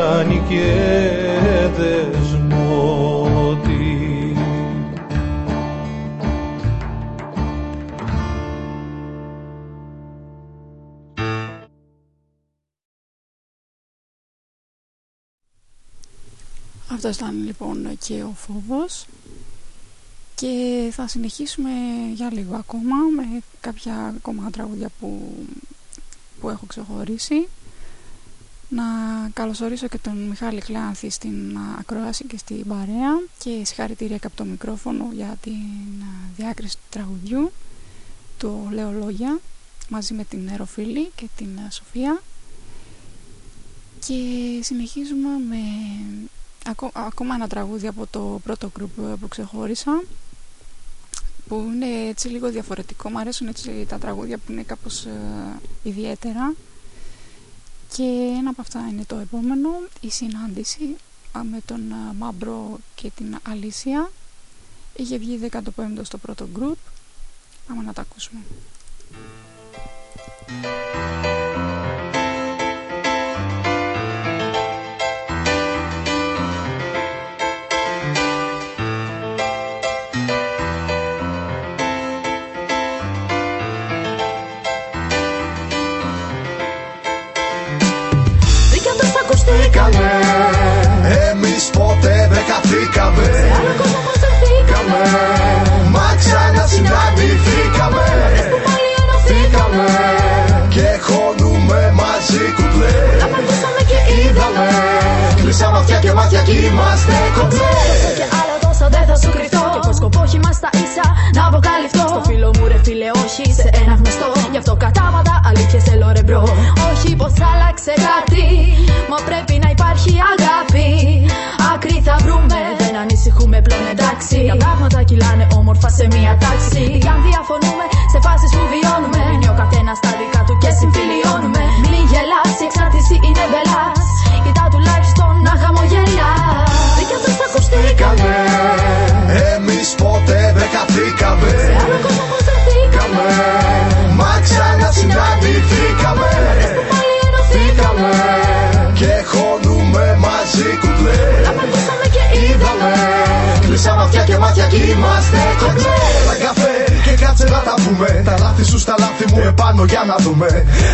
τυράννη και δεσμότη Αυτό ήταν λοιπόν και ο φόβος και θα συνεχίσουμε για λίγο ακόμα με κάποια ακόμα τραγούδια που, που έχω ξεχωρίσει. Να καλωσορίσω και τον Μιχάλη Κλάνθη στην ακρόαση και στην παρέα και συγχαρητήρια και από το μικρόφωνο για την διάκριση του τραγουδιού. Του Λέω Λόγια μαζί με την Εροφίλη και την Σοφία. Και συνεχίζουμε με ακό- ακόμα ένα τραγούδι από το πρώτο group που ξεχώρισα που είναι έτσι λίγο διαφορετικό. Μ' αρέσουν έτσι τα τραγούδια που είναι κάπως ε, ιδιαίτερα και ένα από αυτά είναι το επόμενο η συνάντηση α, με τον α, Μάμπρο και την Αλήσια είχε βγει 15ο στο πρώτο group. Πάμε να τα ακούσουμε χώνουμε μαζί κουπλέ Τα περπούσαμε και είδαμε. Κλείσαμε αυτιά και μάτια κι είμαστε κομπλέ Και άλλα τόσα δεν θα σου κρυφτώ. Και πως σκοπό έχει μας τα ίσα να αποκαλυφθώ. Στο φίλο μου ρε φίλε όχι σε ένα γνωστό. Γι' αυτό κατάματα αλήθειες θέλω ρε bro. Όχι πως άλλαξε κάτι Μα πρέπει να υπάρχει αγάπη. Άκρη θα βρούμε Δεν ανησυχούμε πλέον εντάξει. Τα πράγματα κυλάνε όμορφα σε μία τάξη. Και αν διαφωνούμε σε φάσεις που βιώνουμε. Μείνει ο καθένας στα δικά του και συμφιλιώνουμε. Μην γελάς η εξάρτηση είναι μπελάς Κοιτά τουλάχιστον να χαμογελάς. Δίκαια δεν θα ακουστήκαμε Εμείς ποτέ δεν χαθήκαμε Άλλο κόσμο μας δεχτήκαμε Μα ξανά συναντηθήκαμε. Πάλι ενωθήκαμε Και χώνουμε μαζί κουπλέ Τα περπούσαμε και είδαμε. Κλείσαμε αυτιά και μάτια κι είμαστε κομπλέ Τα καφέ και κάτσε να τα πούμε. Τα λάθη σου στα λάθη μου επάνω για να δούμε.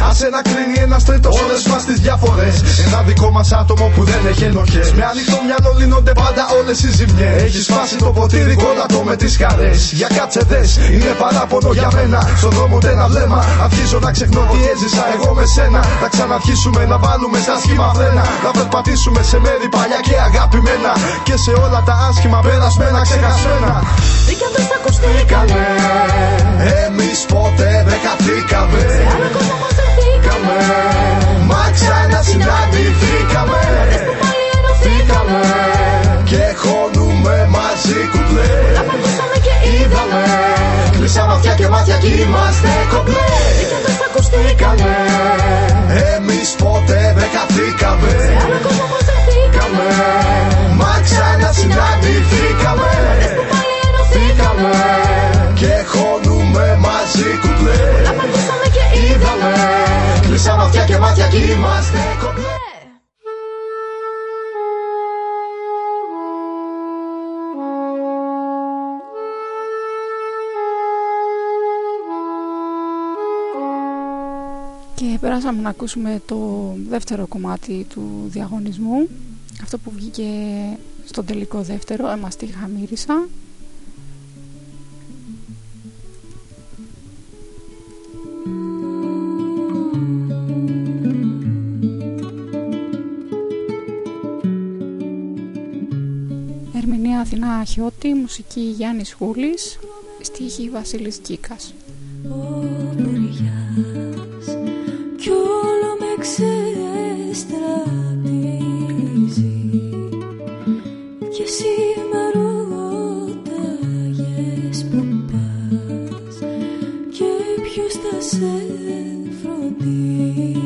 Άσε να κρίνει ένας τρίτος όλες μας τις διαφορές. Ένα δικό μας άτομο που δεν έχει ενοχές. Με ανοιχτό μυαλό λύνονται πάντα όλες οι ζημιές. Έχεις σπάσει το ποτήρι κόλλατο με τις χαρές Για κάτσε δες, είναι παράπονο για μένα. Στον δρόμο ένα βλέμμα Αρχίζω να ξεχνώ τι έζησα εγώ με σένα. Να ξαναρχίσουμε να βάλουμε στα σχήμα φρένα. Να περπατήσουμε σε μέρη παλιά και αγαπημένα. Και σε όλα τα άσχημα περασμένα ξεχασμένα κι αν δεν ακουστήκαμε Εμείς ποτέ δεν χαθήκαμε. Σε άλλο κόσμο μας δεχτήκαμε Μα ξανά συναντηθήκαμε που πάλι ενωθήκαμε Και χώνουμε μαζί κουμπλέ Τα περνούσαμε και είδαμε. Κλείσαμε αυτιά και μάτια κι είμαστε κομπλέ. Κι αν δεν ακουστήκαμε Εμείς ποτέ δεν χαθήκαμε. Σε άλλο κόσμο μας δεχτήκαμε είμαστε κομπλέ Και περάσαμε να ακούσουμε το δεύτερο κομμάτι του διαγωνισμού. Αυτό που βγήκε στον τελικό δεύτερο «Εμάς τη χαμήρισα» Ερμηνεία Αθηνά Αχιώτη, μουσική Γιάννης Χούλης, στίχη Βασίλης Κίκας. Μεριάς κι όλο με ξεστρατίζει και εσύ με ρώταγες που πας και ποιος θα σε φροντίζει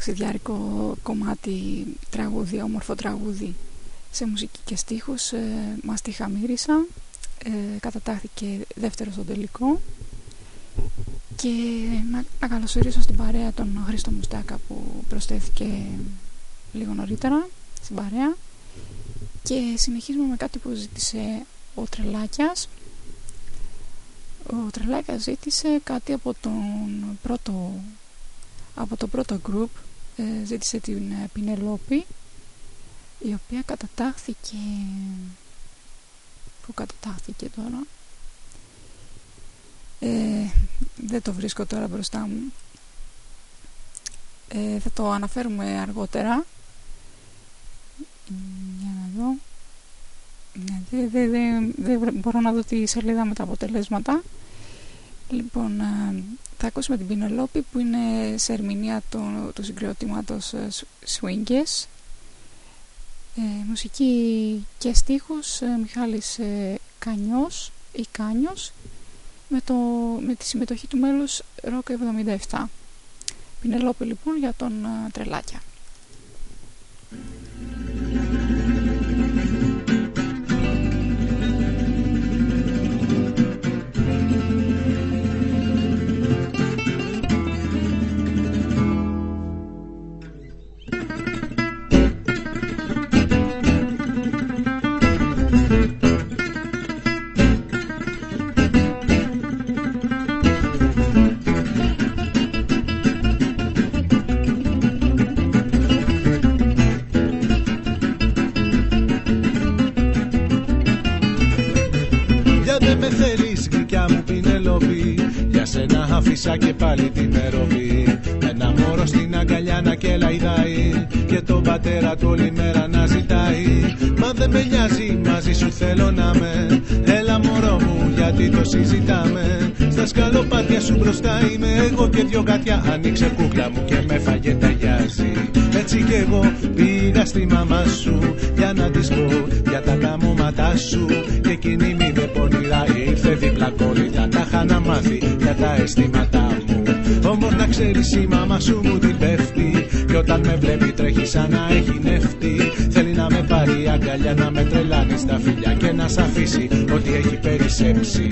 ταξιδιάρικο κομμάτι τραγούδι, όμορφο τραγούδι σε μουσική και στίχους. Ε, μας τη χαμήρισα. Ε, κατατάχθηκε δεύτερο στο τελικό. Και να, να καλωσορίσω στην παρέα τον Χρήστο Μουστάκα που προσθέθηκε λίγο νωρίτερα στην παρέα. Και συνεχίζουμε με κάτι που ζήτησε ο Τρελάκιας. Ο Τρελάκιας ζήτησε κάτι από τον πρώτο από το πρώτο group ε, ζήτησε την ε, Πινελόπη η οποία κατατάχθηκε που κατατάχθηκε τώρα. Ε, δεν το βρίσκω τώρα μπροστά μου. Ε, θα το αναφέρουμε αργότερα. Για να δω. Ναι, δεν δε, δε, μπορώ να δω τη σελίδα με τα αποτελέσματα λοιπόν ε, θα ακούσουμε την Πινελόπη που είναι σε ερμηνεία του, του συγκροτήματος ε, Swingers ε, μουσική και στίχους ε, Μιχάλης ε, Κανιός ή Κάνιος με, το, με τη συμμετοχή του μέλους Rock 77 Πινελόπη λοιπόν για τον ε, Τρελάκια άφησα και πάλι την ερωπή Ένα μωρό στην αγκαλιά να κελαϊδάει Και τον πατέρα του όλη μέρα να ζητάει. Μα δεν με νοιάζει μαζί σου θέλω να με Έλα μωρό μου γιατί το συζητάμε. Στα σκαλοπάτια σου μπροστά είμαι εγώ και δυο γάτια. Άνοιξε κούκλα μου και με φαγε ταγιάζει Έτσι κι εγώ πήγα στη μαμά σου Για να της πω για τα καμώματά σου. Και εκείνη μη με πονηρά ήρθε δίπλα κόλλητα Τα είχα να μάθει για τα αισθήματά μου. Όμως να ξέρεις η μάμα σου μου την πέφτει Και όταν με βλέπει τρέχει σαν να έχει νεύτη. Θέλει να με πάρει αγκαλιά να με τρελάνει στα φιλιά Και να σ' αφήσει ότι έχει περισσέψει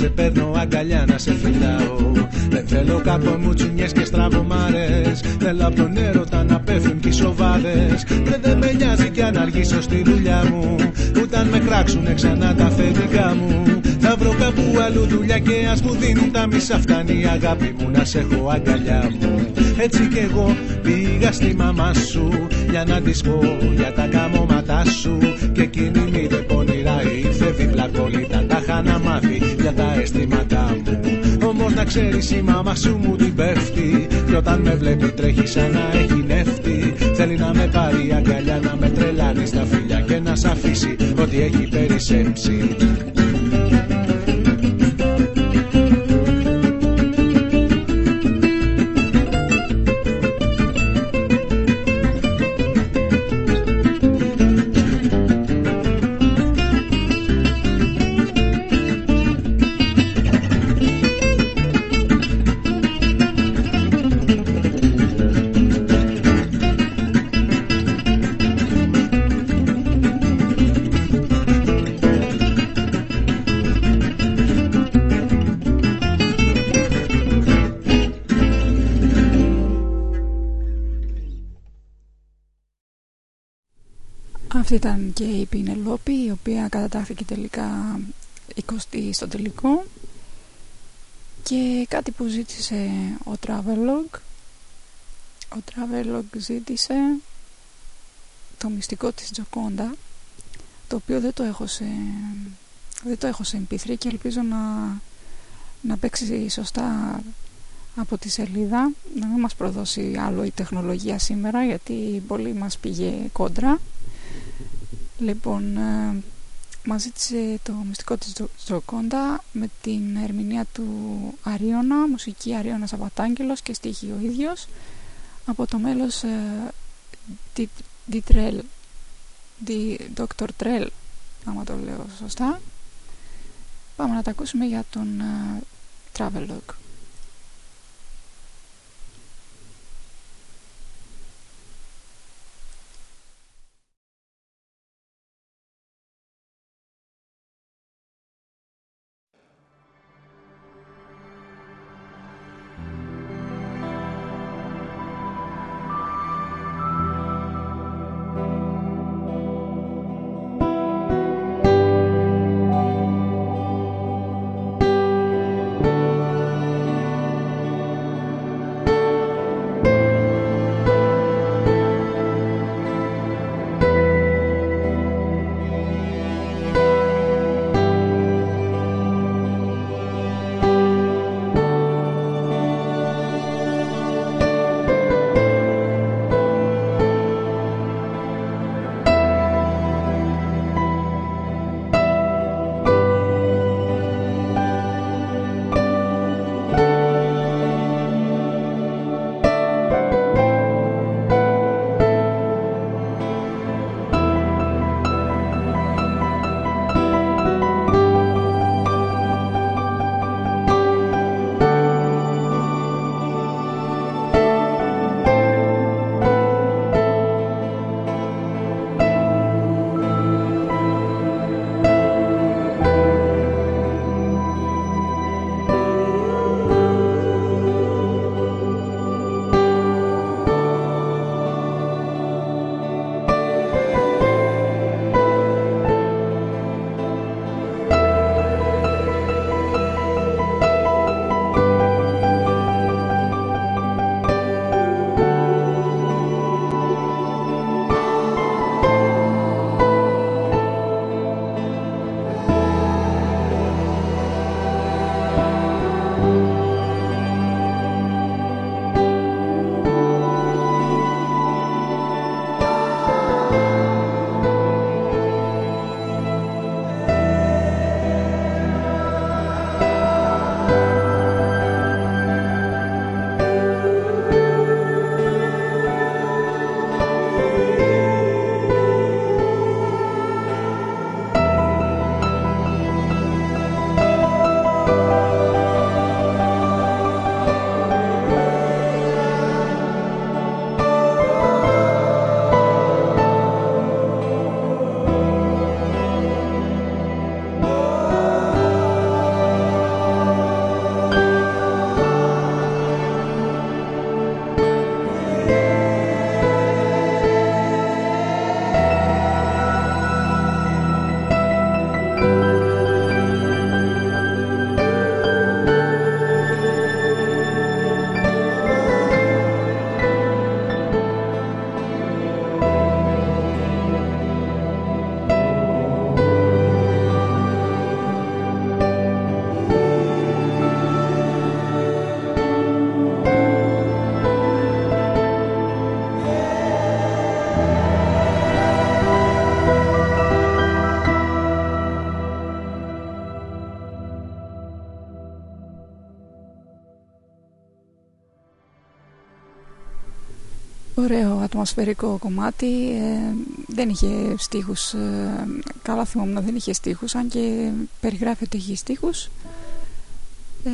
σε παίρνω αγκαλιά να σε φυλάω. Δεν θέλω κάπου μου τσουνιές και στραβωμάρες Θέλω από τον έρωτα να πέφτουν κι οι σοβάδες. Και δεν με νοιάζει κι αν αργήσω στη δουλειά μου. Ούτε αν με κράξουνε ξανά τα αφεντικά μου. Θα βρω κάπου αλλού δουλειά και ας μου δίνουν τα μισά. Φτάνει η αγάπη μου να σε έχω αγκαλιά μου. Έτσι κι εγώ πήγα στη μαμά σου Για να της πω για τα καμώματά σου. Και εκείνη μη δε πονηρά ήρθε δίπλα κολλήτα Τα είχα να μάθει να ξέρεις η μάμα σου μου την πέφτει. Και όταν με βλέπει τρέχει σαν να έχει νεύτη. Θέλει να με πάρει αγκαλιά να με τρελάνει στα φιλιά Και να σ' αφήσει. Ότι έχει περισσέψει ήταν και η Πινελόπη η οποία κατατάχθηκε τελικά 20 στο τελικό. Και κάτι που ζήτησε ο Travelog ο Travelog ζήτησε το μυστικό της Τζοκόντα το οποίο δεν το έχω σε, δεν το έχω σε MP3 και ελπίζω να, να παίξει σωστά από τη σελίδα να μην μας προδώσει άλλο η τεχνολογία σήμερα γιατί πολύ μας πήγε κόντρα Λοιπόν, ε, μας ζήτησε το μυστικό της Τζοκόντα με την ερμηνεία του Αρίωνα, μουσική Αρίωνα Σαββατάγγελος και στίχη ο ίδιος από το μέλος ε, Dr. Trell άμα το λέω σωστά πάμε να τα ακούσουμε για τον ε, Travelog ωραίο ατμοσφαιρικό κομμάτι ε, δεν είχε στίχους ε, καλά θυμόμουν δεν είχε στίχους αν και περιγράφει ότι είχε στίχους. Ε,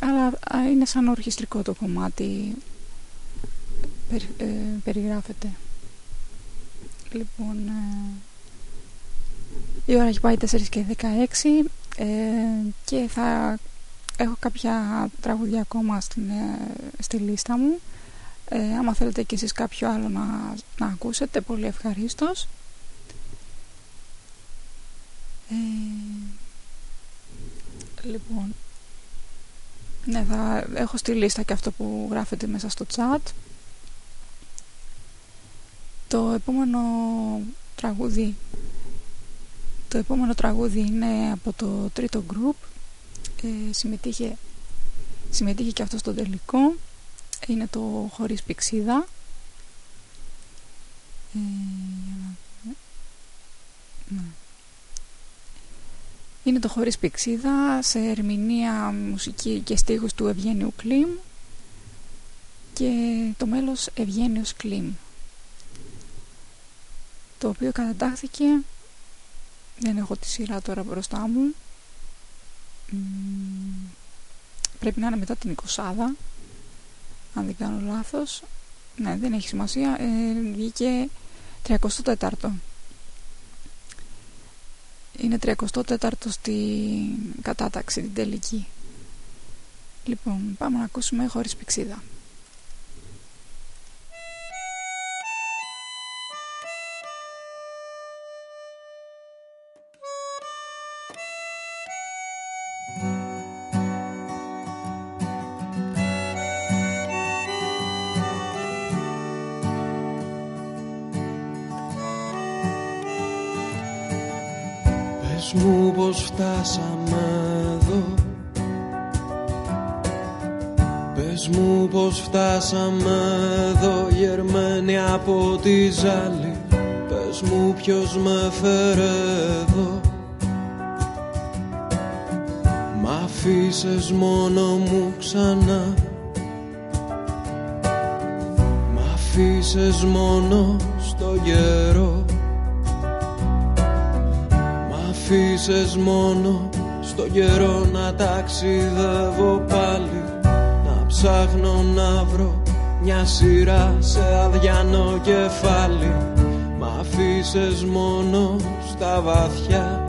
αλλά είναι σαν ορχιστρικό το κομμάτι ε, περιγράφεται. Λοιπόν η ώρα έχει πάει 4 και 16 και θα έχω κάποια τραγουδιά ακόμα στην, στη λίστα μου ε, άμα θέλετε και εσείς κάποιο άλλο να, να ακούσετε, πολύ ευχαρίστως. Ε, λοιπόν, ναι, θα έχω στη λίστα και αυτό που γράφετε μέσα στο chat. Το επόμενο τραγούδι το επόμενο τραγούδι είναι από το τρίτο group ε, συμμετείχε, συμμετείχε και αυτός στο τελικό είναι το χωρίς πηξίδα. Ε, ναι. είναι το χωρίς πηξίδα σε ερμηνεία μουσική και στίχους του Ευγένιου Κλίμ βγήκε το μέλος Ευγένιος Κλίμ το οποίο κατατάχθηκε. Δεν έχω τη σειρά τώρα μπροστά μου. Πρέπει να είναι μετά την 20 αν δεν κάνω λάθος. Ναι δεν έχει σημασία. Ε, βγήκε 34ο είναι 34ο στη κατάταξη την τελική. Λοιπόν πάμε να ακούσουμε χωρίς πηξίδα από τη ζάλη. Πες μου ποιος με φέρε εδώ. Μ' αφήσες μόνο μου ξανά. Μ' αφήσες μόνο στο γερό. Αφήσες μόνο στο καιρό να ταξιδεύω πάλι. Να ψάχνω να βρω μια σειρά σε αδιανό κεφάλι. Μ' αφήσες μόνο στα βαθιά.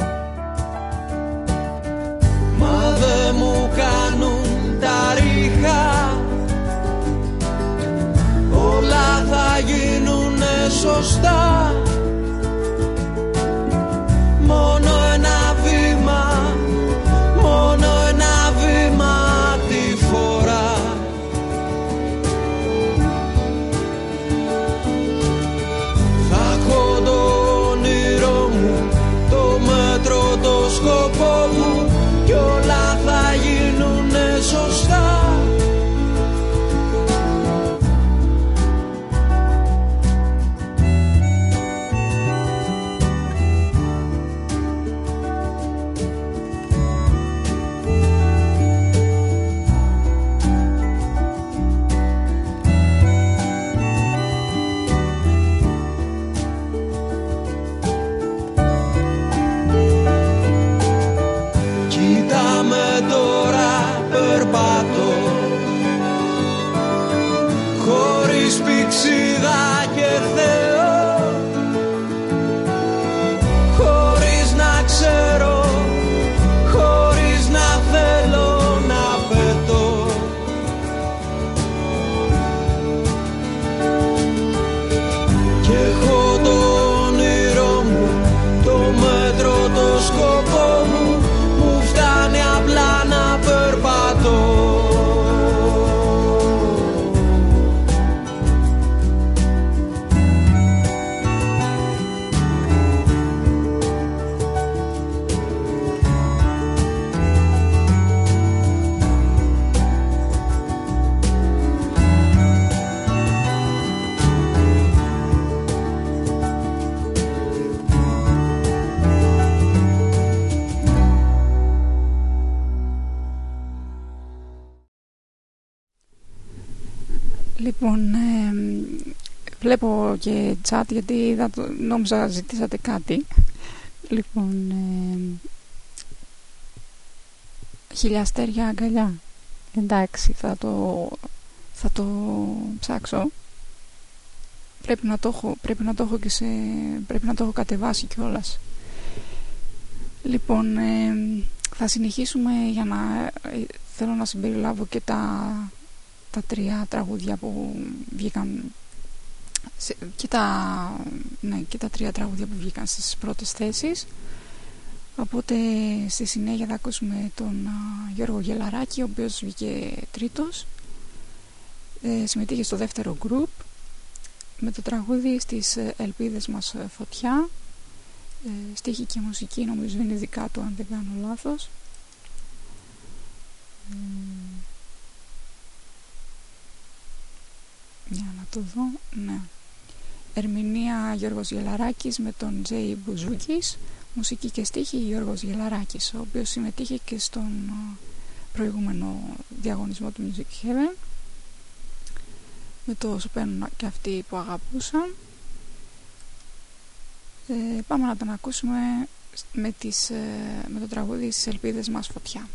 Μα δε μου κάνουν τα ρίχα. Όλα θα γίνουνε σωστά βλέπω και chat γιατί είδα, νόμιζα ζητήσατε κάτι. Λοιπόν, ε, χιλιαστέρια αγκαλιά. Εντάξει, θα το, θα το ψάξω. Πρέπει να το έχω, πρέπει να το έχω και σε, πρέπει να το έχω κατεβάσει κιόλας. Λοιπόν, ε, θα συνεχίσουμε για να ε, θέλω να συμπεριλάβω και τα, τα τρία τραγούδια που βγήκαν και τα, ναι, και τα τρία τραγούδια που βγήκαν στις πρώτες θέσεις. Οπότε στη συνέχεια θα ακούσουμε τον Γιώργο Γελαράκη ο οποίος βγήκε τρίτος. Ε, συμμετείχε στο δεύτερο γκρουπ με το τραγούδι στις ε, ελπίδες μας ε, φωτιά ε, στίχη και μουσική νομίζω είναι δικά του αν δεν κάνω λάθος για να το δω ναι. Ερμηνεία Γιώργος Γελαράκης με τον Τζέι Μπουζούκης. Μουσική και στίχη Γιώργος Γελαράκης Ο οποίος συμμετείχε και στον προηγούμενο διαγωνισμό του Music Heaven. Με το όσο παίρνουν και αυτοί που αγαπούσαν ε, πάμε να τον ακούσουμε με, τις, ε, με το τραγούδι στις ελπίδες μας φωτιά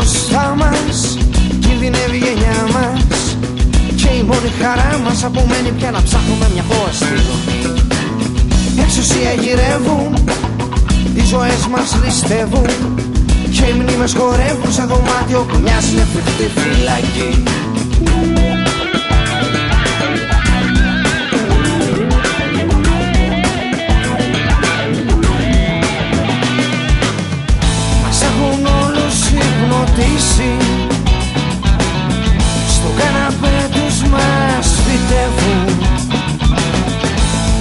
μπροστά μας. Κινδυνεύει η γενιά μας. Και η μόνη χαρά μας απομένει πια να ψάχνουμε μια χώρα στήλο Εξουσία γυρεύουν Οι ζωές μας ληστεύουν Και οι μνήμες χορεύουν σε δωμάτιο που μοιάζει με φρικτή φυλακή πατήσει Στο καναπέ τους μας φυτεύουν.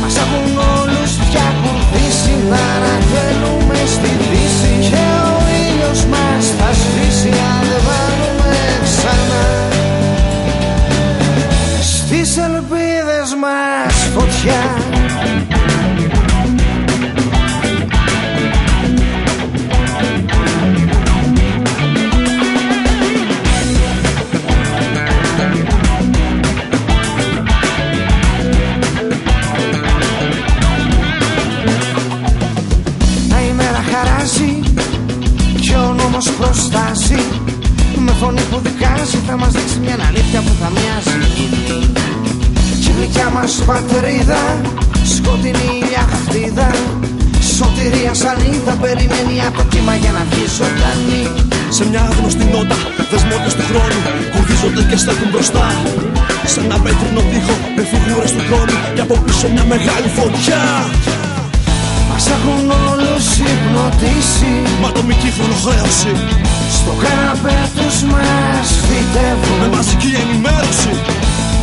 Μας έχουν όλους πια κουρδίσει. Να ανατέλουμε στη δύση Και ο ήλιος μας θα σβήσει. Αν δεν βάλουμε ξανά. Στις ελπίδες μας φωτιά φωνή που δικάζει θα μας δείξει μια αλήθεια που θα μοιάζει. Κι η γλυκιά μας πατρίδα Σκοτεινή ηλιαχτίδα Σωτηρία σανίδα Περιμένει από το κύμα για να βγει ζωντανή. Σε μια άγνωστη νότα Δεσμότες του χρόνου Κουρδίζονται και στέκουν μπροστά. Σε ένα πέτρινο τοίχο Με φιγούρες του χρόνου Και από πίσω μια μεγάλη φωτιά. μας έχουν όλους υπνοτήσεις. Μα ατομική χρονοχρέωση Στο καναπέ τους μας φυτεύουν. Με μαζική ενημέρωση.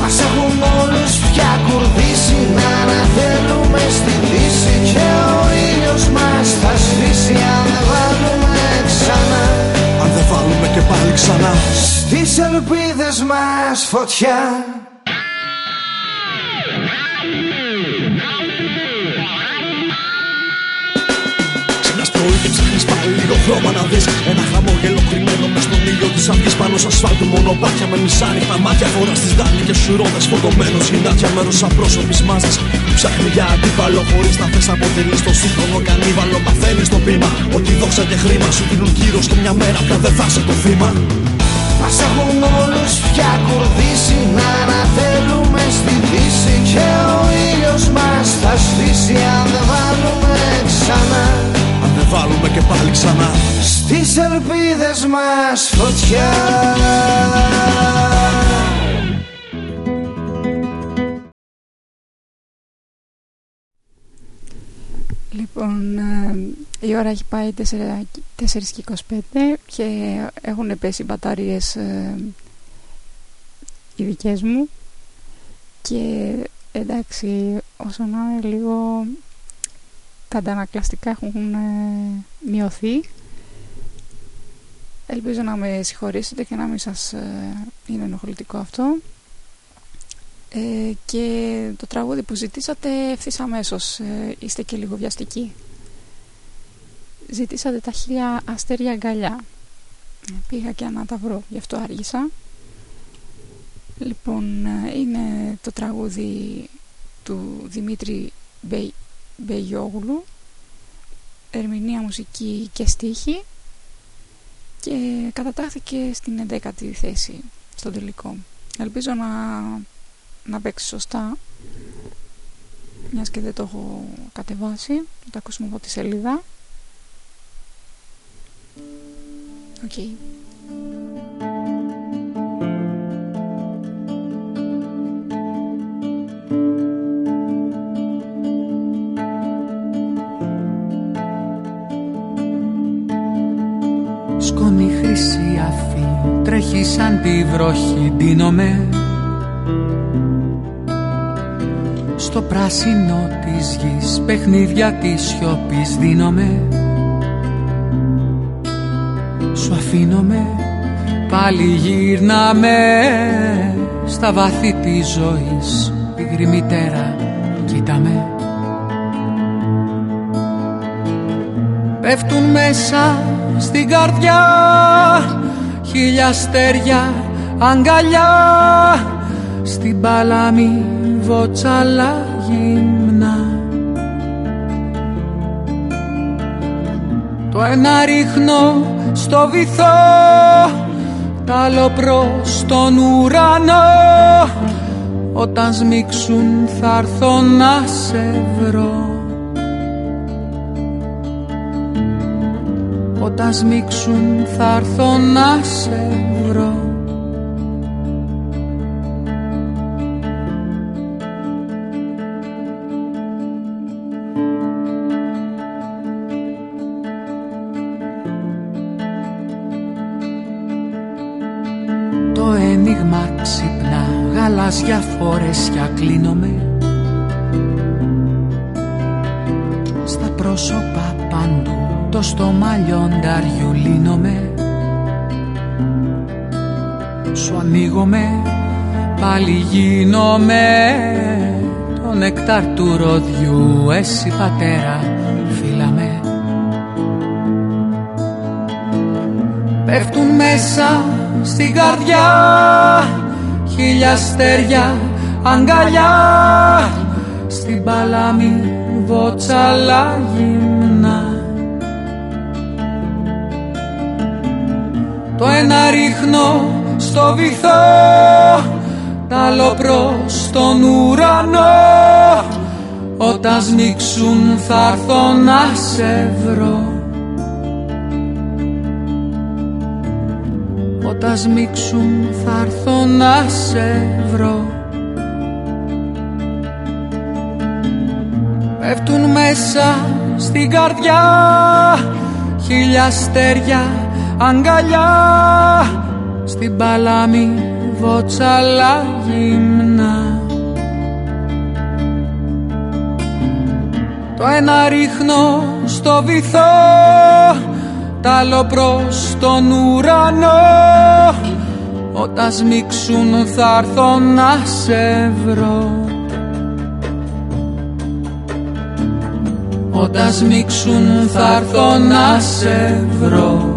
Μας έχουν όλους πια κουρδίσει. Να αναθέλουμε στη δύση. Και ο ήλιος μας θα σβήσει Αν δεν βάλουμε ξανά. Αν δεν βάλουμε και πάλι ξανά. Στις ελπίδες μας φωτιά πάλι λίγο χρώμα να δεις. Ένα χαμόγελο κρυμμένο μες στον ήλιο της αυγής Πάνω σ' ασφάλτου μονοπάτια με μισά νύχτα μάτια Φοράς στις δάνει και σουρόδες φωτομένος γυνάτια Μέρος απρόσωπης μάζας. Ψάχνει για αντίπαλο Χωρίς να θες αποτελείς το σύγχρονο κανίβαλο. Μαθαίνεις το πείμα ότι δόξα και χρήμα Σου δίνουν κύρος και μια μέρα πια δεν θα το θύμα. Μας έχουν όλους πια κουρδίσει Να ανατέλουμε στη δύση Και ο ήλιος μας θα σβήσει Αν δεν βάλουμε ξανά βάλουμε και πάλι ξανά. Στις ελπίδες μας φωτιά. Λοιπόν, ε, η ώρα έχει πάει 4, και 25 και έχουν πέσει μπαταρίες ε, οι δικές μου. Και εντάξει όσο να είναι λίγο τα αντανακλαστικά έχουν ε, μειωθεί. Ελπίζω να με συγχωρήσετε και να μην σας ε, είναι ενοχλητικό αυτό. Ε, και το τραγούδι που ζητήσατε ευθύς αμέσως είστε και λίγο βιαστικοί. Ζητήσατε τα χίλια αστέρια αγκαλιά. Πήγα και να τα βρω γι' αυτό άργησα. Λοιπόν είναι το τραγούδι του Δημήτρη Μπέι Μπεγιόγλου ερμηνεία μουσική και στίχη και κατατάχθηκε στην 11η θέση στο τελικό ελπίζω να, να παίξει σωστά μιας και δεν το έχω κατεβάσει θα το ακούσουμε από τη σελίδα OK okay. σκόνη χρυσή αφή. Τρέχει σαν τη βροχή ντύνομαι. Στο πράσινο της γης παιχνίδια της σιωπής δίνομαι. Σου αφήνομαι πάλι γύρναμε στα βάθη της ζωής πικρή μητέρα κοίταμε. Πέφτουν μέσα στην καρδιά. Χίλια αστέρια αγκαλιά. Στην παλάμη βοτσάλα γυμνά. Το ένα ρίχνω στο βυθό τ' άλλο προς τον ουρανό. Όταν σμίξουν θα έρθω να σε βρω Όταν σμίξουν θα έρθω να σε γίνομαι Το νεκτάρ του ροδιού, εσύ πατέρα, φύλαμε Πέφτουν μέσα στην καρδιά Χίλια αστέρια, αγκαλιά. Στην παλάμη βότσαλα γυμνά. Το ένα ρίχνω στο βυθό Τ' άλλο προς τον ουρανό. Όταν σμίξουν θα έρθω να σε βρω. Όταν σμίξουν θα έρθω να σε βρω. Πέφτουν μέσα στην καρδιά Χίλια αστέρια αγκαλιά. Στην παλάμη βοτσαλά γυμνά Το ένα ρίχνω στο βυθό τ' άλλο προς τον ουρανό. Όταν σμίξουν θα έρθω να σε βρω. Όταν σμίξουν θα έρθω να σε βρω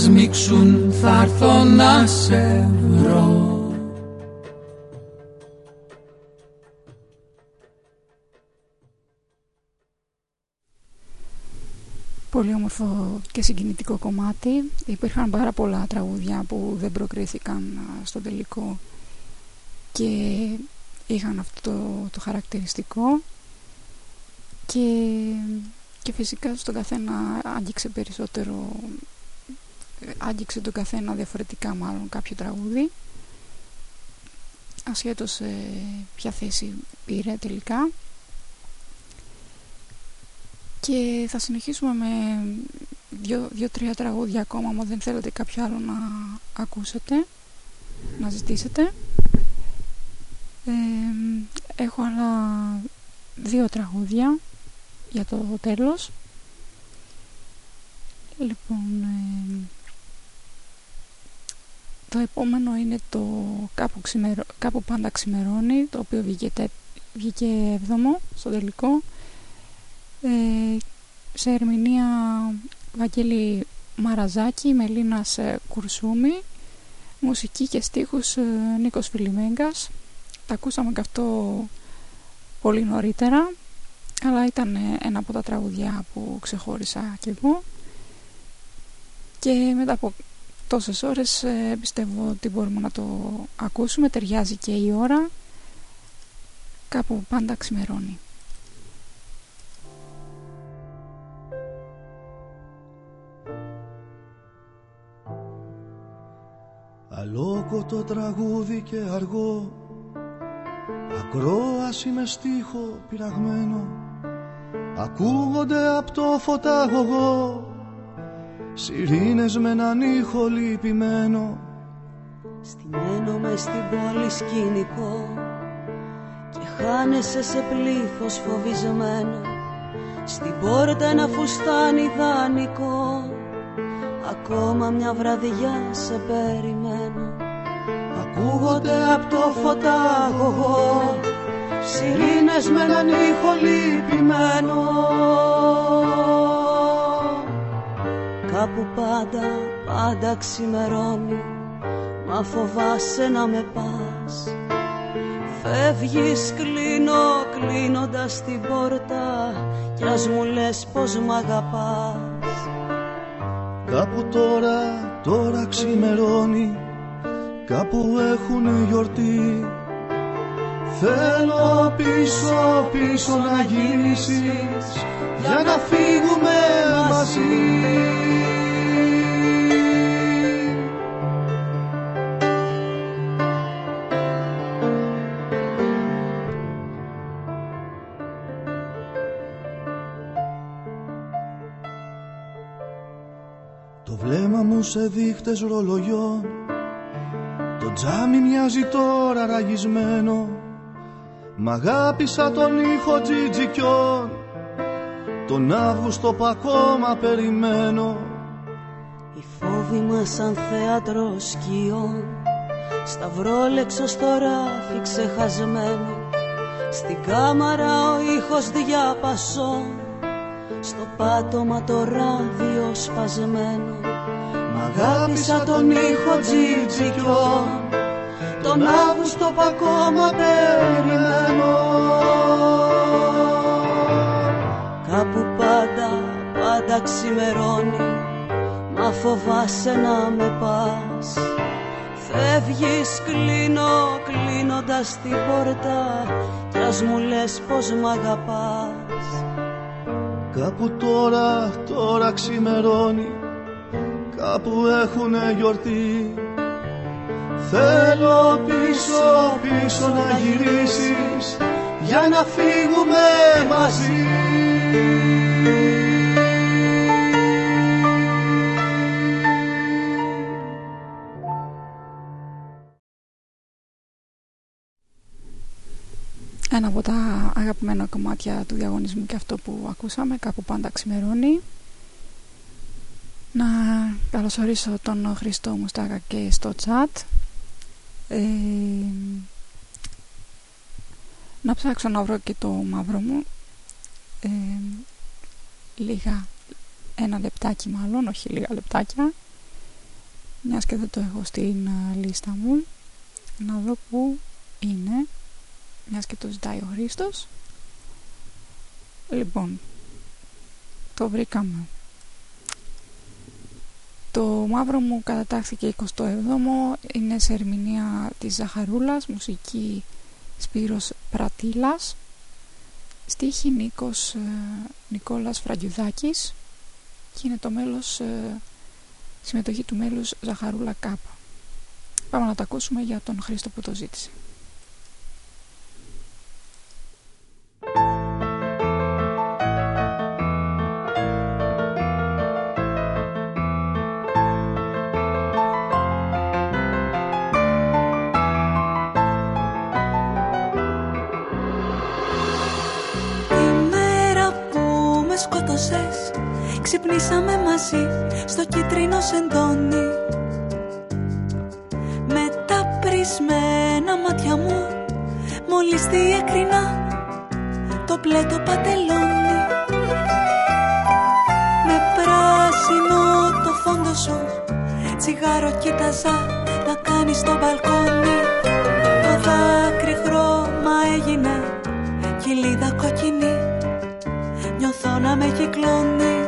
σμίξουν θα έρθω να σε βρω Πολύ όμορφο και συγκινητικό κομμάτι. Υπήρχαν πάρα πολλά τραγούδια που δεν προκρίθηκαν στο τελικό και είχαν αυτό το, το χαρακτηριστικό και, και φυσικά στον καθένα άγγιξε περισσότερο άγγιξε τον καθένα διαφορετικά μάλλον κάποιο τραγούδι. Ασχέτως ε, ποια θέση πήρε τελικά. Και θα συνεχίσουμε με δύο-τρία τραγούδια ακόμα αν δεν θέλετε κάποιο άλλο να ακούσετε να ζητήσετε. Ε, έχω άλλα δύο τραγούδια για το τέλος. Λοιπόν ε, το επόμενο είναι το κάπου, ξημερο... κάπου πάντα ξημερώνει το οποίο βγήκε, τε... βγήκε έβδομο στο τελικό. Ε, σε ερμηνεία Βαγγέλη Μαραζάκη, Μελίνας Κουρσούμη μουσική και στίχους Νίκος Φιλιμέγκας τα ακούσαμε και αυτό πολύ νωρίτερα αλλά ήταν ένα από τα τραγουδιά που ξεχώρισα και εγώ. Και μετά από τόσες ώρες ε, πιστεύω ότι μπορούμε να το ακούσουμε. Ταιριάζει και η ώρα. Κάπου πάντα ξημερώνει. Αλόκοτο τραγούδι και αργό Ακρόαση με στίχο πειραγμένο Ακούγονται από το φωταγωγό Σιρήνες με έναν ήχο λυπημένο. Στημένω μες στην πόλη σκηνικό Και χάνεσαι σε πλήθος φοβισμένο. Στην πόρτα ένα φουστάνι δανεικό Ακόμα μια βραδιά σε περιμένω. Ακούγονται από το φωτάγωγο Σιρήνες με έναν ήχο λυπημένο Κάπου πάντα, πάντα ξημερώνει Μα φοβάσαι να με πας. Φεύγεις κλείνω κλείνοντας την πόρτα Κι ας μου λες πως μ' αγαπάς. Κάπου τώρα, τώρα ξημερώνει Κάπου έχουν γιορτή. Θέλω πίσω, πίσω να γυρίσεις Για να φύγουμε μαζί. Το βλέμμα μου σε δείχτες ρολογιών. Το τζάμι μοιάζει τώρα ραγισμένο. Μ' αγάπησα τον ήχο τζιτζικιών Τον Αύγουστο που ακόμα περιμένω. Οι φόβοι μας σαν θέατρο σκιών Σταυρόλεξο στο ράφι ξεχασμένο. Στην κάμαρα ο ήχος διάπασον Στο πάτωμα το ράδιο σπασμένο. Μ' αγάπησα τον ήχο τζιτζικιών Τον Αύγουστο που ακόμα περιμένω Κάπου πάντα, πάντα ξημερώνει Μα φοβάσαι να με πας. Φεύγεις κλείνω, κλείνοντας την πόρτα Κι ας μου λες πως μ' αγαπάς. Κάπου τώρα, τώρα ξημερώνει Κάπου έχουνε γιορτή. Θέλω πίσω, πίσω να γυρίσεις Για να φύγουμε μαζί Ένα από τα αγαπημένα κομμάτια του διαγωνισμού και αυτό που ακούσαμε κάπου πάντα ξημερώνει. Να καλωσορίσω τον Χριστό Μουστάκα και στο chat. Ε, να ψάξω να βρω και το μαύρο μου ε, λίγα ένα λεπτάκι μάλλον όχι λίγα λεπτάκια. Μιας και δεν το έχω στην λίστα μου. Να δω που είναι μιας και το ζητάει ο Χρήστος. Λοιπόν το βρήκαμε. Το μαύρο μου κατατάχθηκε 27ο είναι σε ερμηνεία της Ζαχαρούλας μουσική Σπύρος Πρατήλας στίχη Νίκος ε, Νικόλας Φραγκιουδάκης και είναι το μέλος ε, συμμετοχή του μέλους Ζαχαρούλα Κάπα. Πάμε να τα ακούσουμε για τον Χρήστο που το ζήτησε Ξυπνήσαμε μαζί στο κίτρινο σεντόνι. Με τα πρισμένα μάτια μου Μόλις διεκρινά το μπλε το πατελόνι Με πράσινο το φόντο σου Τσιγάρο κοίταζα να κάνεις στο μπαλκόνι. Το δάκρυ χρώμα έγινε κοιλίδα κοκκινή Νιώθω να με κυκλώνει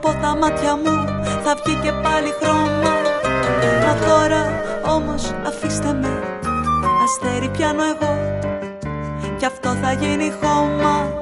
από τα μάτια μου θα βγει και πάλι χρώμα. Μα τώρα όμως αφήστε με αστέρι πιάνω εγώ κι αυτό θα γίνει χώμα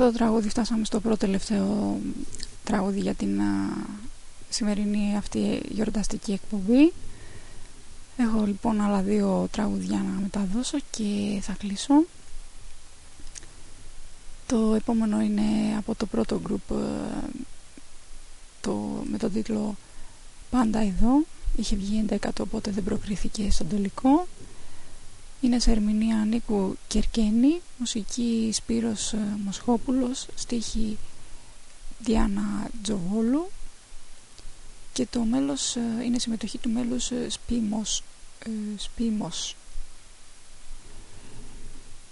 αυτό το τραγούδι φτάσαμε στο πρώτο τελευταίο τραγούδι για την α, σημερινή αυτή γιορταστική εκπομπή. Έχω λοιπόν άλλα δύο τραγούδια να μεταδώσω και θα κλείσω. Το επόμενο είναι από το πρώτο group ε, το, με τον τίτλο Πάντα εδώ. Είχε βγει 11 οπότε δεν προκρίθηκε στον τελικό. Είναι σε ερμηνεία Νίκου Κερκένη, μουσική Σπύρος ε, Μοσχόπουλος, στίχη Διάννα Τζογόλου και το μέλος ε, είναι συμμετοχή του μέλους ε, Σπίμος. ε, Σπίμος.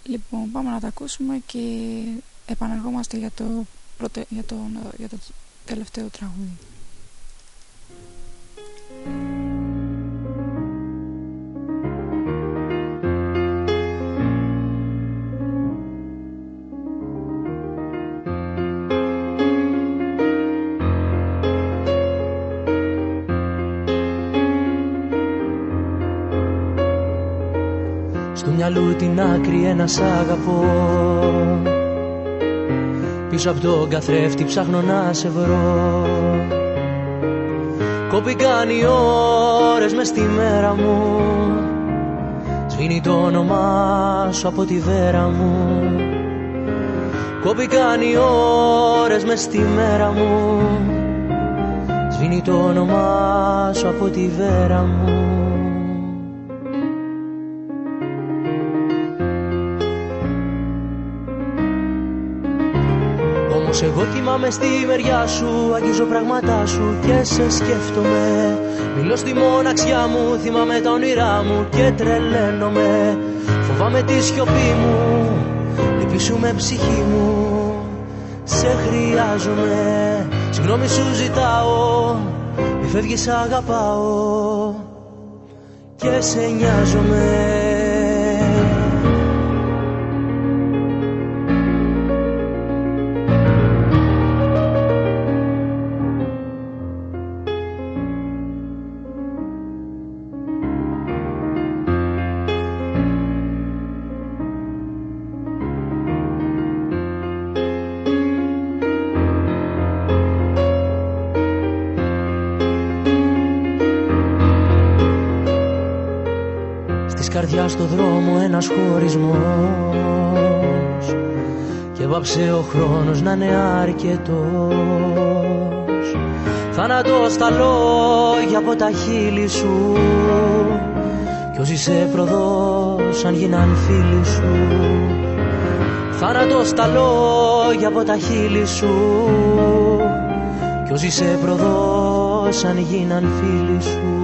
Λοιπόν, πάμε να τα ακούσουμε και επανερχόμαστε για το, πρωτε, για το, για το τελευταίο τραγούδι. Στο μυαλού την άκρη ένας σ' αγαπώ. Πίσω από τον καθρέφτη ψάχνω να σε βρω. Κόπηκαν οι ώρες μες στη μέρα μου. Σβήνει το όνομά σου από τη βέρα μου. Κόπηκαν οι ώρες μες στη μέρα μου. Σβήνει το όνομά σου από τη βέρα μου Όμως εγώ κοιμάμαι στη μεριά σου Αγγίζω πράγματά σου και σε σκέφτομαι. Μιλώ στη μοναξιά μου Θυμάμαι τα όνειρά μου και τρελαίνομαι. Φοβάμαι τη σιωπή μου Λυπήσου με ψυχή μου. Σε χρειάζομαι. Συγγνώμη σου ζητάω Μη φεύγεις αγαπάω. Και σε νοιάζομαι ένας χωρισμός. Και βάψε ο χρόνος να είναι αρκετός. Θάνατος στα λόγια από τα χείλη σου. Κι όσοι σε προδώσαν γίναν φίλοι σου. Θάνατος στα λόγια από τα χείλη σου. Κι όσοι σε προδώσαν γίναν φίλοι σου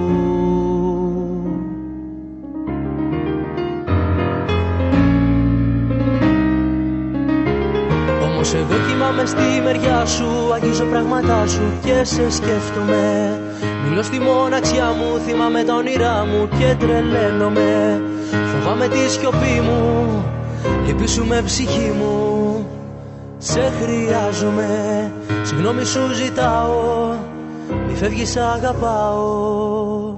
με στη μεριά σου Αγγίζω πράγματά σου και σε σκέφτομαι. Μιλώ στη μοναξιά μου, θυμάμαι τα όνειρά μου και τρελαίνομαι. Φοβάμαι τη σιωπή μου, λυπήσουμε ψυχή μου. Σε χρειάζομαι, συγγνώμη σου ζητάω Μη φεύγεις αγαπάω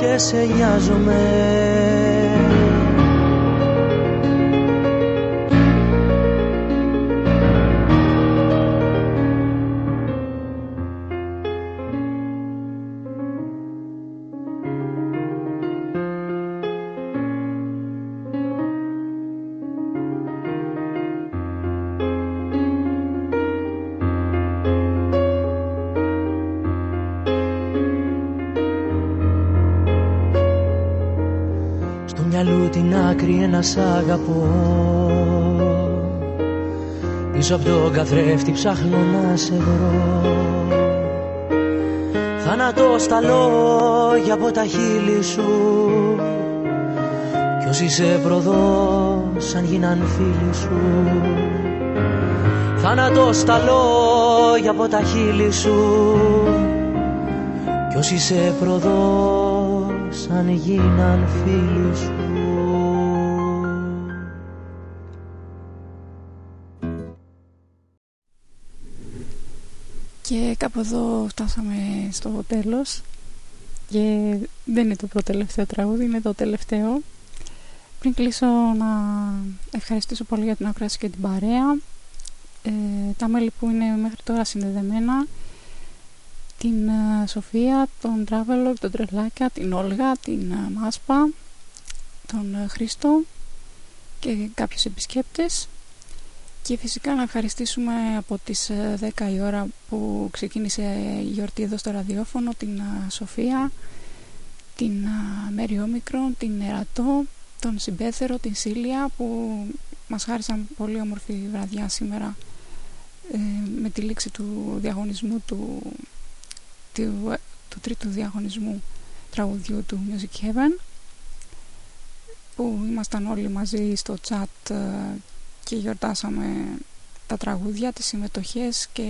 και σε νοιάζομαι να σ' αγαπώ. Πίσω από τον καθρέφτη ψάχνω να σε βρω. Θάνατο στα λόγια από τα χείλη σου. Κι όσοι σε προδώσαν γίναν φίλοι σου. Θάνατο στα λόγια από τα χείλη σου. Κι όσοι σε προδώσαν γίναν φίλοι σου Και κάπου εδώ φτάσαμε στο τέλος και δεν είναι το πρώτο τελευταίο τραγούδι, είναι το τελευταίο. Πριν κλείσω να ευχαριστήσω πολύ για την ακράση και την παρέα. Ε, τα μέλη που είναι μέχρι τώρα συνδεδεμένα την ε, Σοφία, τον Travelog, τον Τρελάκια, την Όλγα, την ε, Μάσπα, τον ε, Χρήστο και κάποιους επισκέπτες και φυσικά να ευχαριστήσουμε από τις 10 ε, η ώρα που ξεκίνησε η γιορτή εδώ στο ραδιόφωνο την ε, Σοφία, την ε, Μέρη Όμικρον, την Ερατό, τον Συμπέθερο, την Σίλια που μας χάρισαν πολύ όμορφη βραδιά σήμερα με τη λήξη του διαγωνισμού του, του, του τρίτου διαγωνισμού τραγουδιού του Music Heaven που ήμασταν όλοι μαζί στο chat και γιορτάσαμε τα τραγούδια, τις συμμετοχές και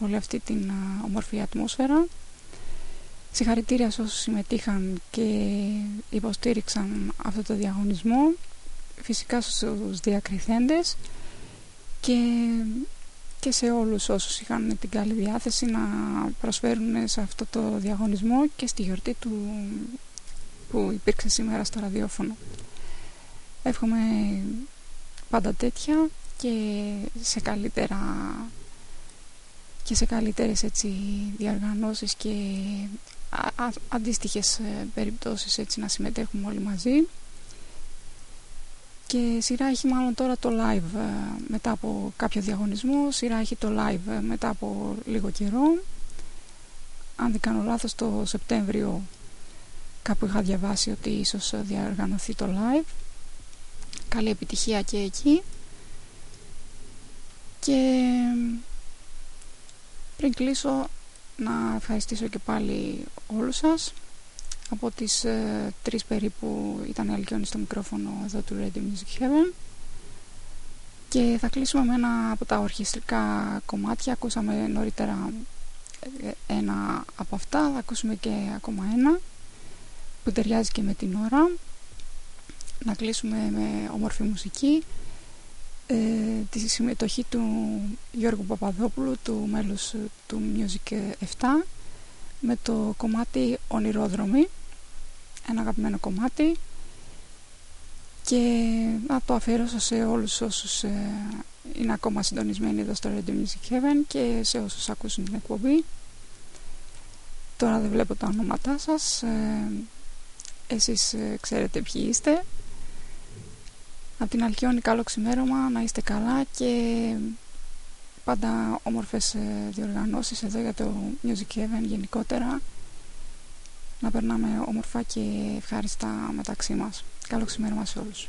όλη αυτή την ομορφή ατμόσφαιρα. Συγχαρητήρια σε όσους συμμετείχαν και υποστήριξαν αυτό το διαγωνισμό. Φυσικά στους διακριθέντες και, και σε όλους όσους είχαν την καλή διάθεση να προσφέρουν σε αυτό το διαγωνισμό και στη γιορτή του που υπήρξε σήμερα στο ραδιόφωνο. Εύχομαι πάντα τέτοια και σε καλύτερα και σε καλύτερες έτσι διοργανώσεις και α, αντίστοιχες ε, περιπτώσεις έτσι να συμμετέχουμε όλοι μαζί. Και σειρά έχει μάλλον τώρα το live ε, μετά από κάποιο διαγωνισμό. Σειρά έχει το live ε, μετά από λίγο καιρό. Αν δεν κάνω λάθος το Σεπτέμβριο κάπου είχα διαβάσει ότι ίσως διοργανωθεί το live καλή επιτυχία και εκεί. Και πριν κλείσω να ευχαριστήσω και πάλι όλους σας. Από τις ε, τρεις περίπου ήταν αλκιόνι στο μικρόφωνο εδώ του Radio Music Heaven. Και θα κλείσουμε με ένα από τα ορχιστρικά κομμάτια. Ακούσαμε νωρίτερα ε, ένα από αυτά. Θα ακούσουμε και ακόμα ένα που ταιριάζει και με την ώρα να κλείσουμε με όμορφη μουσική ε, τη συμμετοχή του Γιώργου Παπαδόπουλου του μέλους του Music 7 με το κομμάτι Ονειρόδρομη ένα αγαπημένο κομμάτι. Και να το αφιέρωσα σε όλους όσους ε, είναι ακόμα συντονισμένοι εδώ στο Radio Music Heaven και σε όσους ακούσουν την εκπομπή. Τώρα δεν βλέπω τα ονόματά σας ε, εσείς ε, ξέρετε ποιοι είστε από την Αλκιόνη καλό ξημέρωμα να είστε καλά και πάντα όμορφες ε, διοργανώσεις εδώ για το Music Heaven γενικότερα να περνάμε όμορφα και ευχάριστα μεταξύ μας. Καλό ξημέρωμα σε όλους.